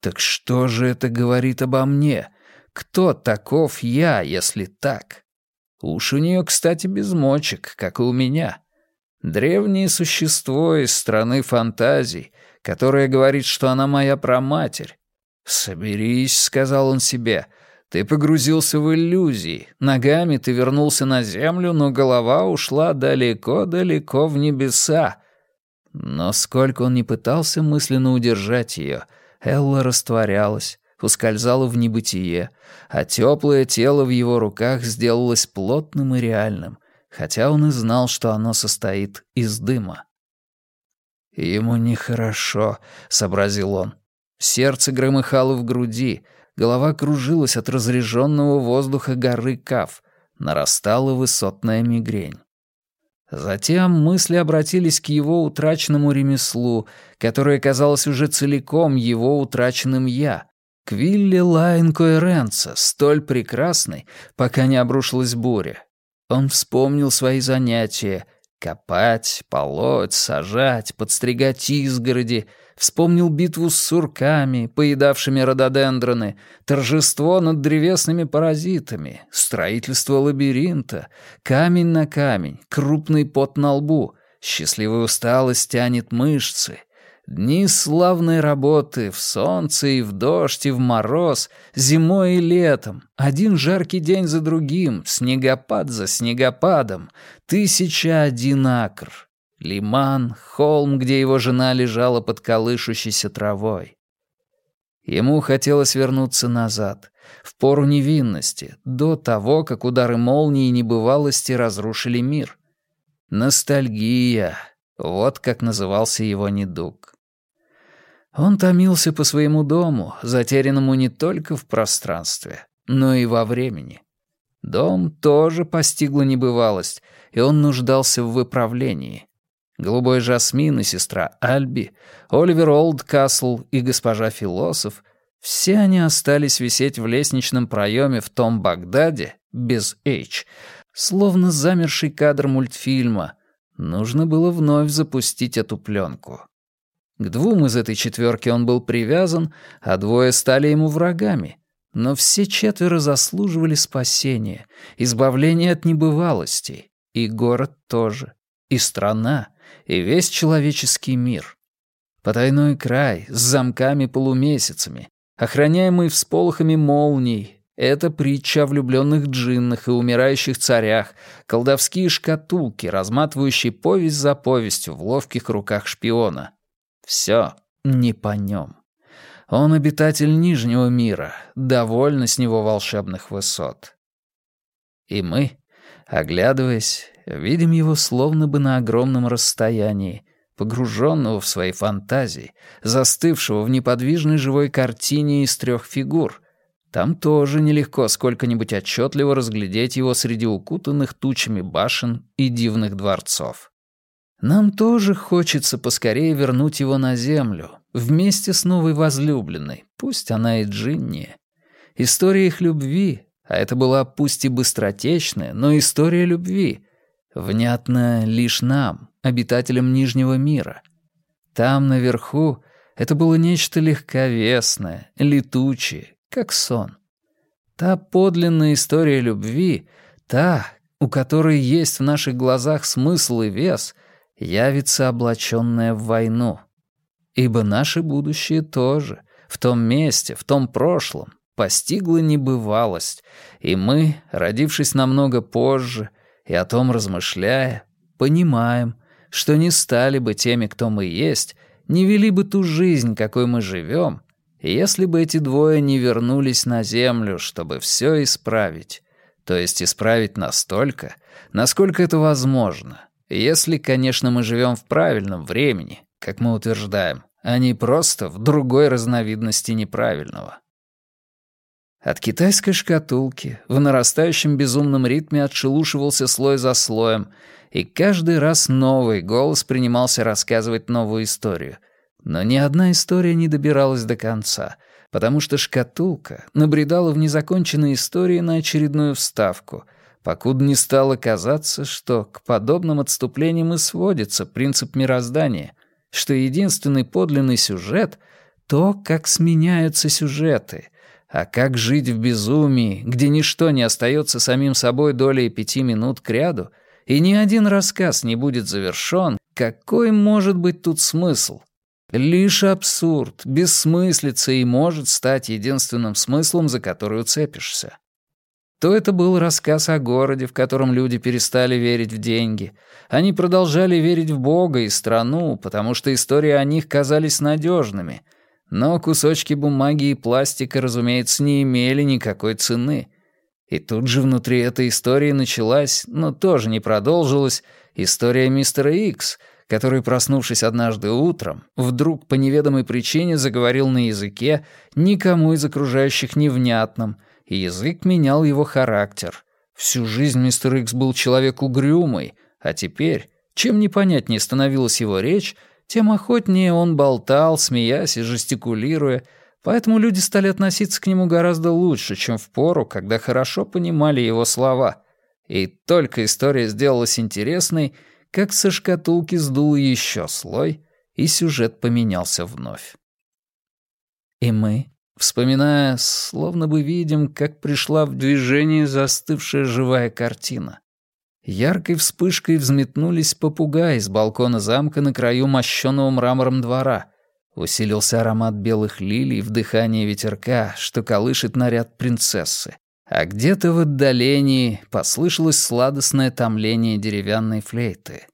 Так что же это говорит обо мне? Кто таков я, если так? Уж у нее, кстати, без мочек, как и у меня. Древнее существо из страны фантазий, которое говорит, что она моя праматерь. «Соберись», — сказал он себе, — «ты погрузился в иллюзии, ногами ты вернулся на землю, но голова ушла далеко-далеко в небеса». Но сколько он не пытался мысленно удержать ее, Элла растворялась, ускользала в небытие, а теплое тело в его руках сделалось плотным и реальным, хотя он и знал, что оно состоит из дыма. «Ему нехорошо», — сообразил он. Сердце громыхало в груди, голова кружилась от разреженного воздуха горы Кав, нарастала высотная мигрень. Затем мысли обратились к его утраченному ремеслу, которое казалось уже целиком его утраченным «я», к Вилле Лайн Коэренца, столь прекрасной, пока не обрушилась буря. Он вспомнил свои занятия — копать, полоть, сажать, подстригать изгороди — Вспомнил битву с сурками, поедавшими рододендроны, торжество над древесными паразитами, строительство лабиринта, камень на камень, крупный пот на лбу, счастливая усталость тянет мышцы — Дни славной работы в солнце и в дождь и в мороз, зимой и летом, один жаркий день за другим, снегопад за снегопадом, тысяча один акр. Лиман, холм, где его жена лежала под колышущейся травой. Ему хотелось вернуться назад, в пору невинности, до того, как удары молнии и небывалости разрушили мир. Ностальгия — вот как назывался его недуг. Он томился по своему дому, затерянному не только в пространстве, но и во времени. Дом тоже постигла небывалость, и он нуждался в выправлении — Голубой Жасмин и сестра Альби, Оливер Олдкасл и госпожа Философ — все они остались висеть в лестничном проеме в том Багдаде, без «H», словно замерший кадр мультфильма. Нужно было вновь запустить эту пленку. К двум из этой четверки он был привязан, а двое стали ему врагами. Но все четверо заслуживали спасения, избавления от небывалостей. И город тоже. И страна и весь человеческий мир. Потайной край с замками-полумесяцами, охраняемый всполохами молний, это притча о влюбленных джиннах и умирающих царях, колдовские шкатулки, разматывающие повесть за повестью в ловких руках шпиона. Все не по нем. Он обитатель Нижнего мира, довольно с него волшебных высот. И мы, оглядываясь, видим его словно бы на огромном расстоянии, погруженного в свои фантазии, застывшего в неподвижной живой картине из трех фигур. Там тоже нелегко сколько-нибудь отчетливо разглядеть его среди укутанных тучами башен и дивных дворцов. Нам тоже хочется поскорее вернуть его на землю, вместе с новой возлюбленной, пусть она и Джинни. История их любви, а это была пусть и быстротечная, но история любви — Внятно лишь нам, обитателям Нижнего мира. Там, наверху, это было нечто легковесное, летучее, как сон. Та подлинная история любви, та, у которой есть в наших глазах смысл и вес, явится облаченная в войну. Ибо наше будущее тоже, в том месте, в том прошлом, постигла небывалость, и мы, родившись намного позже, — и о том размышляя, понимаем, что не стали бы теми, кто мы есть, не вели бы ту жизнь, какой мы живем, если бы эти двое не вернулись на Землю, чтобы все исправить, то есть исправить настолько, насколько это возможно, если, конечно, мы живем в правильном времени, как мы утверждаем, а не просто в другой разновидности неправильного. От китайской шкатулки в нарастающем безумном ритме отшелушивался слой за слоем, и каждый раз новый голос принимался рассказывать новую историю. Но ни одна история не добиралась до конца, потому что шкатулка набредала в незаконченные истории на очередную вставку, покуда не стало казаться, что к подобным отступлениям и сводится принцип мироздания, что единственный подлинный сюжет — то, как сменяются сюжеты — а как жить в безумии, где ничто не остается самим собой долей пяти минут кряду, и ни один рассказ не будет завершён, какой может быть тут смысл? Лишь абсурд, бессмыслица и может стать единственным смыслом, за который уцепишься. То это был рассказ о городе, в котором люди перестали верить в деньги. Они продолжали верить в Бога и страну, потому что истории о них казались надежными — но кусочки бумаги и пластика, разумеется, не имели никакой цены. И тут же внутри этой истории началась, но тоже не продолжилась, история мистера Икс, который, проснувшись однажды утром, вдруг по неведомой причине заговорил на языке, никому из окружающих невнятном, и язык менял его характер. Всю жизнь мистер Икс был человек угрюмый, а теперь, чем непонятнее становилась его речь, тем охотнее он болтал, смеясь и жестикулируя, поэтому люди стали относиться к нему гораздо лучше, чем в пору, когда хорошо понимали его слова. И только история сделалась интересной, как со шкатулки сдул еще слой, и сюжет поменялся вновь. И мы, вспоминая, словно бы видим, как пришла в движение застывшая живая картина. Яркой вспышкой взметнулись попугаи с балкона замка на краю мощенного мрамором двора. Усилился аромат белых лилий в дыхании ветерка, что колышет наряд принцессы. А где-то в отдалении послышалось сладостное томление деревянной флейты.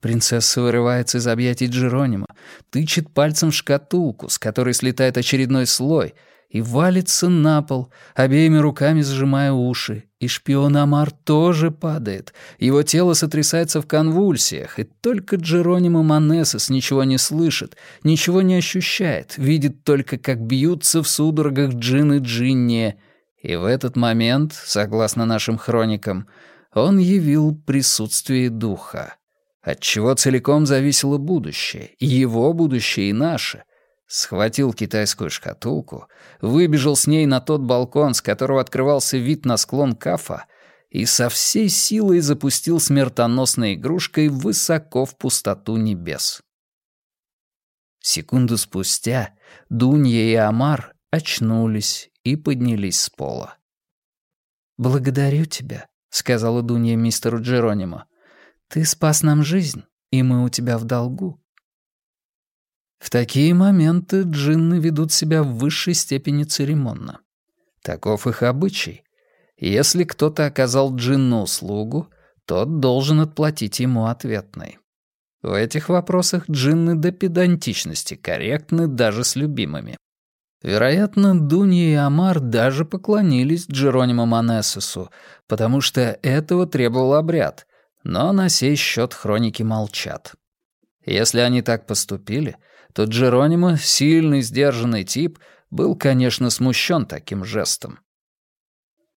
Принцесса вырывается из объятий Джеронима, тычет пальцем в шкатулку, с которой слетает очередной слой — и валится на пол, обеими руками сжимая уши. И шпион Амар тоже падает. Его тело сотрясается в конвульсиях, и только Джеронимо Манесос ничего не слышит, ничего не ощущает, видит только, как бьются в судорогах Джин и Джинни. И в этот момент, согласно нашим хроникам, он явил присутствие духа, от чего целиком зависело будущее, его будущее и наше, схватил китайскую шкатулку, выбежал с ней на тот балкон, с которого открывался вид на склон Кафа, и со всей силой запустил смертоносной игрушкой высоко в пустоту небес. Секунду спустя Дунья и Амар очнулись и поднялись с пола. «Благодарю тебя», — сказала Дунья мистеру Джеронимо. «Ты спас нам жизнь, и мы у тебя в долгу». В такие моменты джинны ведут себя в высшей степени церемонно. Таков их обычай. Если кто-то оказал джинну услугу, тот должен отплатить ему ответной. В этих вопросах джинны до педантичности корректны даже с любимыми. Вероятно, Дунья и Амар даже поклонились Джеронимо Манессесу, потому что этого требовал обряд, но на сей счет хроники молчат. Если они так поступили — то Джеронимо, сильный, сдержанный тип, был, конечно, смущен таким жестом.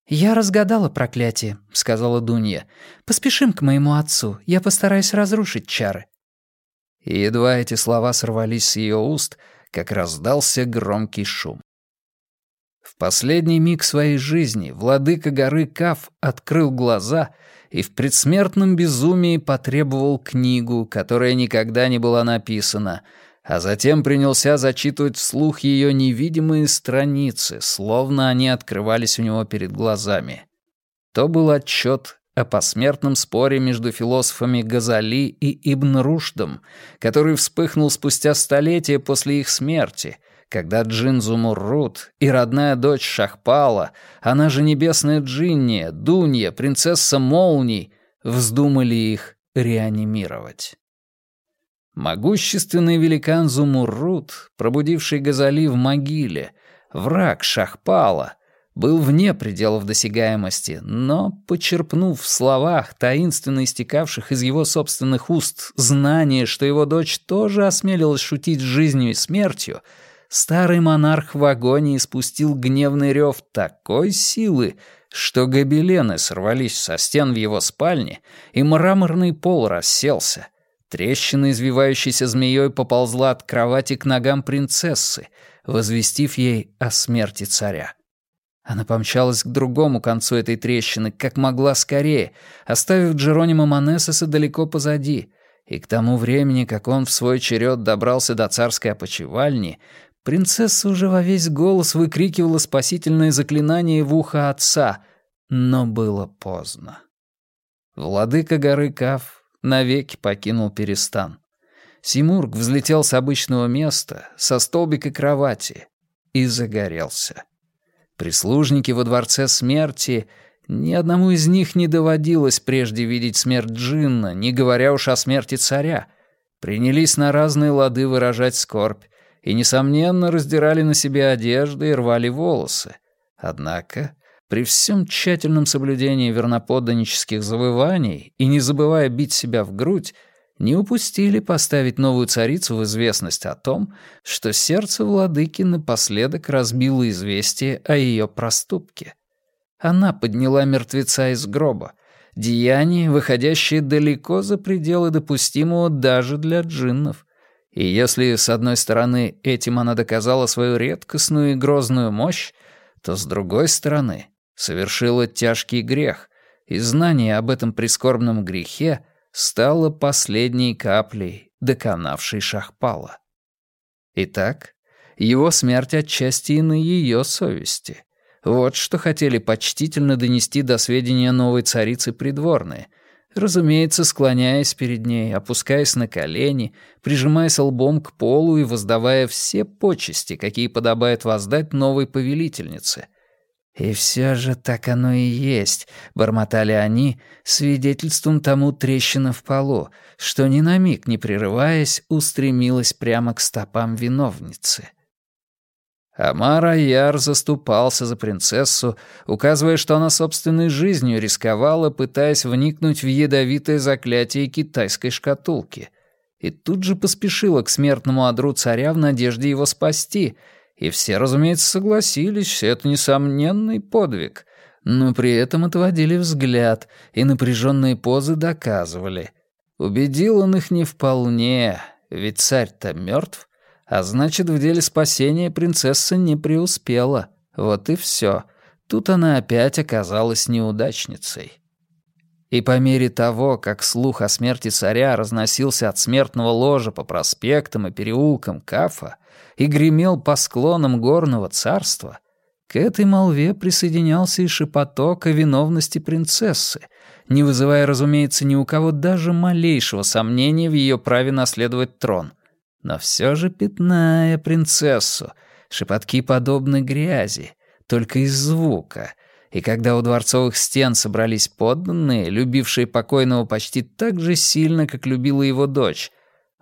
«Я разгадала проклятие», — сказала Дунья. «Поспешим к моему отцу, я постараюсь разрушить чары». И едва эти слова сорвались с ее уст, как раздался громкий шум. В последний миг своей жизни владыка горы Каф открыл глаза и в предсмертном безумии потребовал книгу, которая никогда не была написана, а затем принялся зачитывать вслух ее невидимые страницы, словно они открывались у него перед глазами. То был отчет о посмертном споре между философами Газали и Ибн Руштом, который вспыхнул спустя столетия после их смерти, когда Джин Зумуррут и родная дочь Шахпала, она же небесная Джинния, Дунья, принцесса Молний, вздумали их реанимировать. Могущественный великан Зумуррут, пробудивший Газали в могиле, враг Шахпала, был вне пределов досягаемости, но, почерпнув в словах, таинственно истекавших из его собственных уст, знание, что его дочь тоже осмелилась шутить жизнью и смертью, старый монарх в агонии спустил гневный рев такой силы, что гобелены сорвались со стен в его спальне, и мраморный пол расселся. Трещина, извивающейся змеей, поползла от кровати к ногам принцессы, возвестив ей о смерти царя. Она помчалась к другому концу этой трещины, как могла скорее, оставив Джеронима Манесеса далеко позади, и к тому времени, как он в свой черед добрался до царской опочивальни, принцесса уже во весь голос выкрикивала спасительное заклинание в ухо отца, но было поздно. Владыка горы Кав навеки покинул Перестан. Симург взлетел с обычного места, со столбика кровати, и загорелся. Прислужники во дворце смерти, ни одному из них не доводилось прежде видеть смерть Джинна, не говоря уж о смерти царя. Принялись на разные лады выражать скорбь и, несомненно, раздирали на себе одежды и рвали волосы. Однако, при всем тщательном соблюдении верноподданнических завываний и не забывая бить себя в грудь, не упустили поставить новую царицу в известность о том, что сердце владыки напоследок разбило известие о ее проступке. Она подняла мертвеца из гроба, деяние, выходящее далеко за пределы допустимого даже для джиннов. И если, с одной стороны, этим она доказала свою редкостную и грозную мощь, то, с другой стороны, совершила тяжкий грех, и знание об этом прискорбном грехе — стала последней каплей, доконавшей Шахпала. Итак, его смерть отчасти и на ее совести. Вот что хотели почтительно донести до сведения новой царицы придворные, разумеется, склоняясь перед ней, опускаясь на колени, прижимаясь лбом к полу и воздавая все почести, какие подобает воздать новой повелительнице — «И все же так оно и есть», — бормотали они, свидетельством тому трещина в полу, что ни на миг не прерываясь устремилась прямо к стопам виновницы. Амара Яр заступался за принцессу, указывая, что она собственной жизнью рисковала, пытаясь вникнуть в ядовитое заклятие китайской шкатулки, и тут же поспешила к смертному одру царя в надежде его спасти — и все, разумеется, согласились, это несомненный подвиг. Но при этом отводили взгляд, и напряженные позы доказывали. Убедил он их не вполне, ведь царь-то мертв, а значит, в деле спасения принцесса не преуспела. Вот и все. Тут она опять оказалась неудачницей. И по мере того, как слух о смерти царя разносился от смертного ложа по проспектам и переулкам Кафа, и гремел по склонам горного царства, к этой молве присоединялся и шепоток о виновности принцессы, не вызывая, разумеется, ни у кого даже малейшего сомнения в ее праве наследовать трон. Но все же пятная принцессу, шепотки подобны грязи, только из звука — и когда у дворцовых стен собрались подданные, любившие покойного почти так же сильно, как любила его дочь,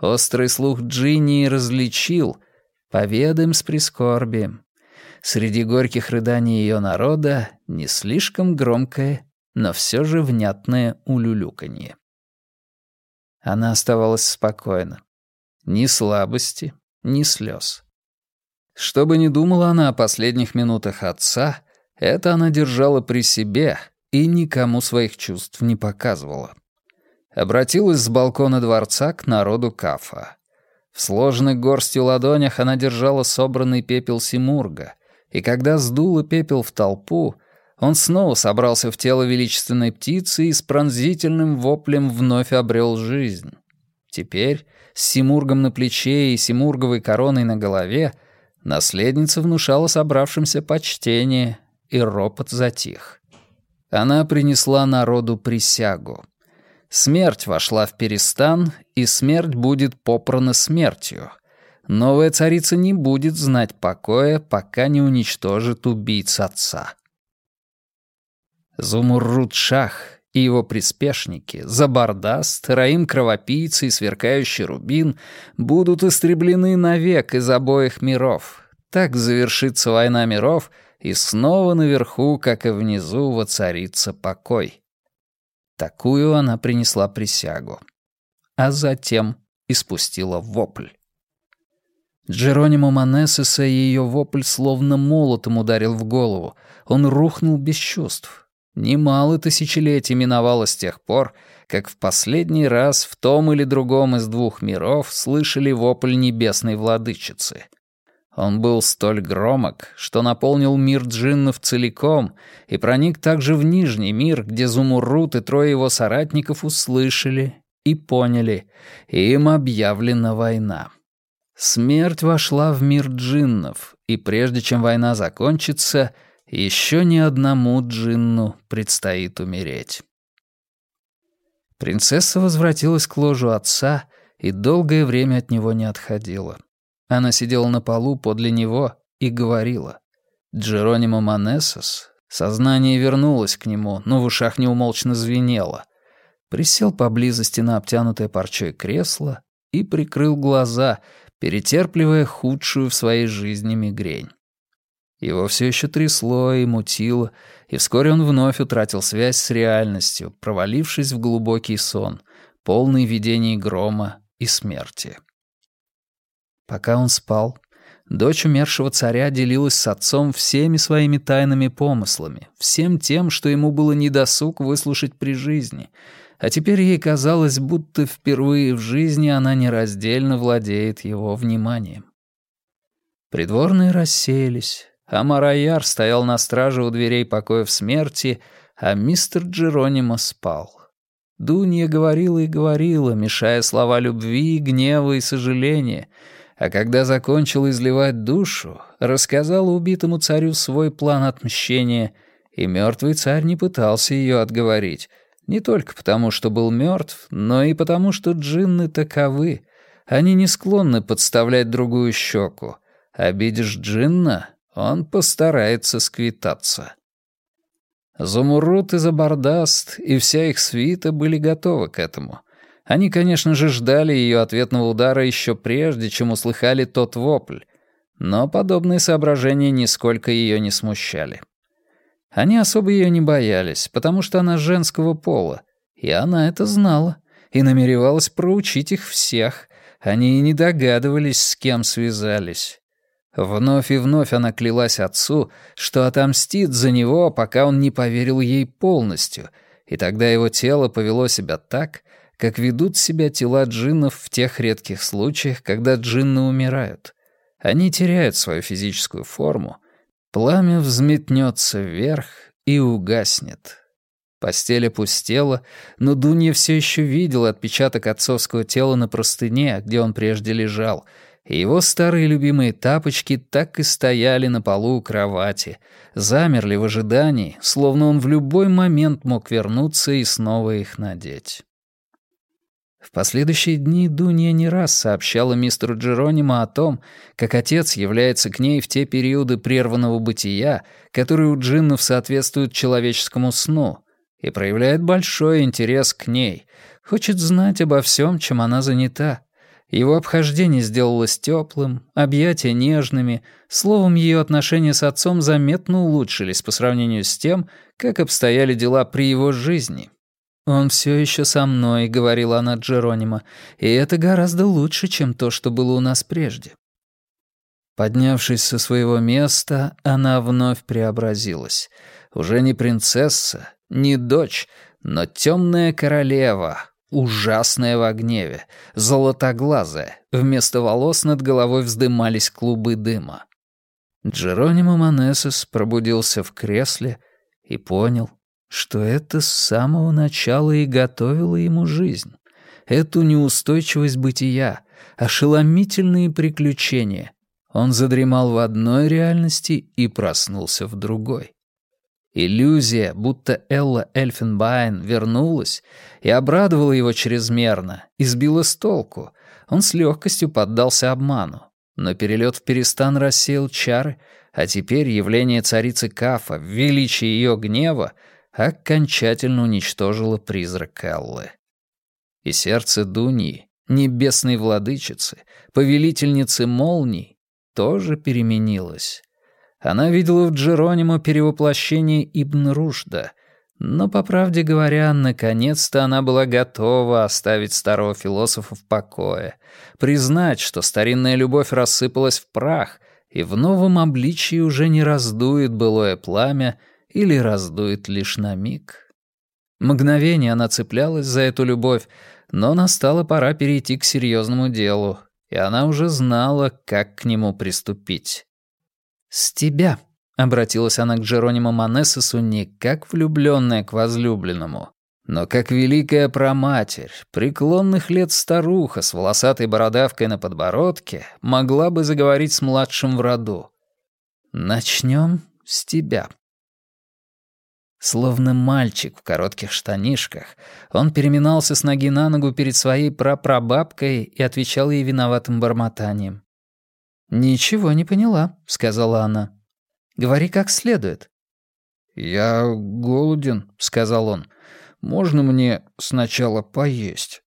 острый слух Джинни различил — Поведаем с прискорбием. Среди горьких рыданий ее народа не слишком громкое, но все же внятное улюлюканье. Она оставалась спокойна. Ни слабости, ни слез. Что бы ни думала она о последних минутах отца, это она держала при себе и никому своих чувств не показывала. Обратилась с балкона дворца к народу Кафа. В сложенных горстью ладонях она держала собранный пепел Симурга, и когда сдула пепел в толпу, он снова собрался в тело величественной птицы и с пронзительным воплем вновь обрел жизнь. Теперь, с Симургом на плече и Симурговой короной на голове, наследница внушала собравшимся почтение, и ропот затих. Она принесла народу присягу. Смерть вошла в Перестан, и смерть будет попрана смертью. Новая царица не будет знать покоя, пока не уничтожит убийц отца. Зумуррут-Шах и его приспешники, Забардаст, Раим Кровопийцы и Сверкающий Рубин будут истреблены навек из обоих миров. Так завершится война миров, и снова наверху, как и внизу, воцарится покой. Такую она принесла присягу. А затем испустила вопль. Джеронимо Манесеса ее вопль словно молотом ударил в голову. Он рухнул без чувств. Немало тысячелетий миновало с тех пор, как в последний раз в том или другом из двух миров слышали вопль небесной владычицы. Он был столь громок, что наполнил мир джиннов целиком и проник также в Нижний мир, где Зумуррут и трое его соратников услышали и поняли, им объявлена война. Смерть вошла в мир джиннов, и прежде чем война закончится, еще ни одному джинну предстоит умереть. Принцесса возвратилась к ложу отца и долгое время от него не отходила. Она сидела на полу подле него и говорила. Джеронимо Манесос, сознание вернулось к нему, но в ушах неумолчно звенело. Присел поблизости на обтянутое парчой кресло и прикрыл глаза, перетерпливая худшую в своей жизни мигрень. Его все еще трясло и мутило, и вскоре он вновь утратил связь с реальностью, провалившись в глубокий сон, полный видений грома и смерти. Пока он спал, дочь умершего царя делилась с отцом всеми своими тайными помыслами, всем тем, что ему было недосуг выслушать при жизни — а теперь ей казалось, будто впервые в жизни она нераздельно владеет его вниманием. Придворные рассеялись, а Мараяр стоял на страже у дверей покоев смерти, а мистер Джеронимо спал. Дунья говорила и говорила, мешая слова любви, гнева и сожаления, а когда закончила изливать душу, рассказала убитому царю свой план отмщения, и мертвый царь не пытался ее отговорить, не только потому, что был мертв, но и потому, что джинны таковы. Они не склонны подставлять другую щеку. Обидишь джинна, он постарается сквитаться. Зумурут и Забардаст и вся их свита были готовы к этому. Они, конечно же, ждали ее ответного удара еще прежде, чем услыхали тот вопль, но подобные соображения нисколько ее не смущали. Они особо ее не боялись, потому что она женского пола, и она это знала, и намеревалась проучить их всех. Они и не догадывались, с кем связались. Вновь и вновь она клялась отцу, что отомстит за него, пока он не поверил ей полностью, и тогда его тело повело себя так, как ведут себя тела джиннов в тех редких случаях, когда джинны умирают. Они теряют свою физическую форму, Пламя взметнется вверх и угаснет. Постель опустела, но Дунья все еще видела отпечаток отцовского тела на простыне, где он прежде лежал, и его старые любимые тапочки так и стояли на полу у кровати, замерли в ожидании, словно он в любой момент мог вернуться и снова их надеть. В последующие дни Дунья не раз сообщала мистеру Джеронимо о том, как отец является к ней в те периоды прерванного бытия, которые у джиннов соответствуют человеческому сну, и проявляет большой интерес к ней, хочет знать обо всем, чем она занята. Его обхождение сделалось теплым, объятия нежными, словом, ее отношения с отцом заметно улучшились по сравнению с тем, как обстояли дела при его жизни. «Он все еще со мной», — говорила она Джеронима, «и это гораздо лучше, чем то, что было у нас прежде». Поднявшись со своего места, она вновь преобразилась. Уже не принцесса, не дочь, но темная королева, ужасная в гневе, золотоглазая. Вместо волос над головой вздымались клубы дыма. Джеронимо Манесес пробудился в кресле и понял, что это с самого начала и готовило ему жизнь. Эту неустойчивость бытия, ошеломительные приключения. Он задремал в одной реальности и проснулся в другой. Иллюзия, будто Элла Эльфенбайн вернулась и обрадовала его чрезмерно, избила с толку. Он с легкостью поддался обману. Но перелет в Перестан рассеял чары, а теперь явление царицы Кафа в величии ее гнева окончательно уничтожила призрак Эллы. И сердце Дуни, небесной владычицы, повелительницы молний, тоже переменилось. Она видела в Джеронимо перевоплощение Ибн Рушда, Но, по правде говоря, наконец-то она была готова оставить старого философа в покое, признать, что старинная любовь рассыпалась в прах и в новом обличии уже не раздует былое пламя или раздует лишь на миг. Мгновение она цеплялась за эту любовь, но настала пора перейти к серьезному делу, и она уже знала, как к нему приступить. «С тебя», Обратилась она к Джеронимо Манессесу не как влюбленная к возлюбленному, но как великая проматерь, преклонных лет старуха с волосатой бородавкой на подбородке могла бы заговорить с младшим в роду. «Начнем с тебя». Словно мальчик в коротких штанишках, он переминался с ноги на ногу перед своей прапрабабкой и отвечал ей виноватым бормотанием. «Ничего не поняла», — сказала она. Говори как следует». «Я голоден», — сказал он. «Можно мне сначала поесть?»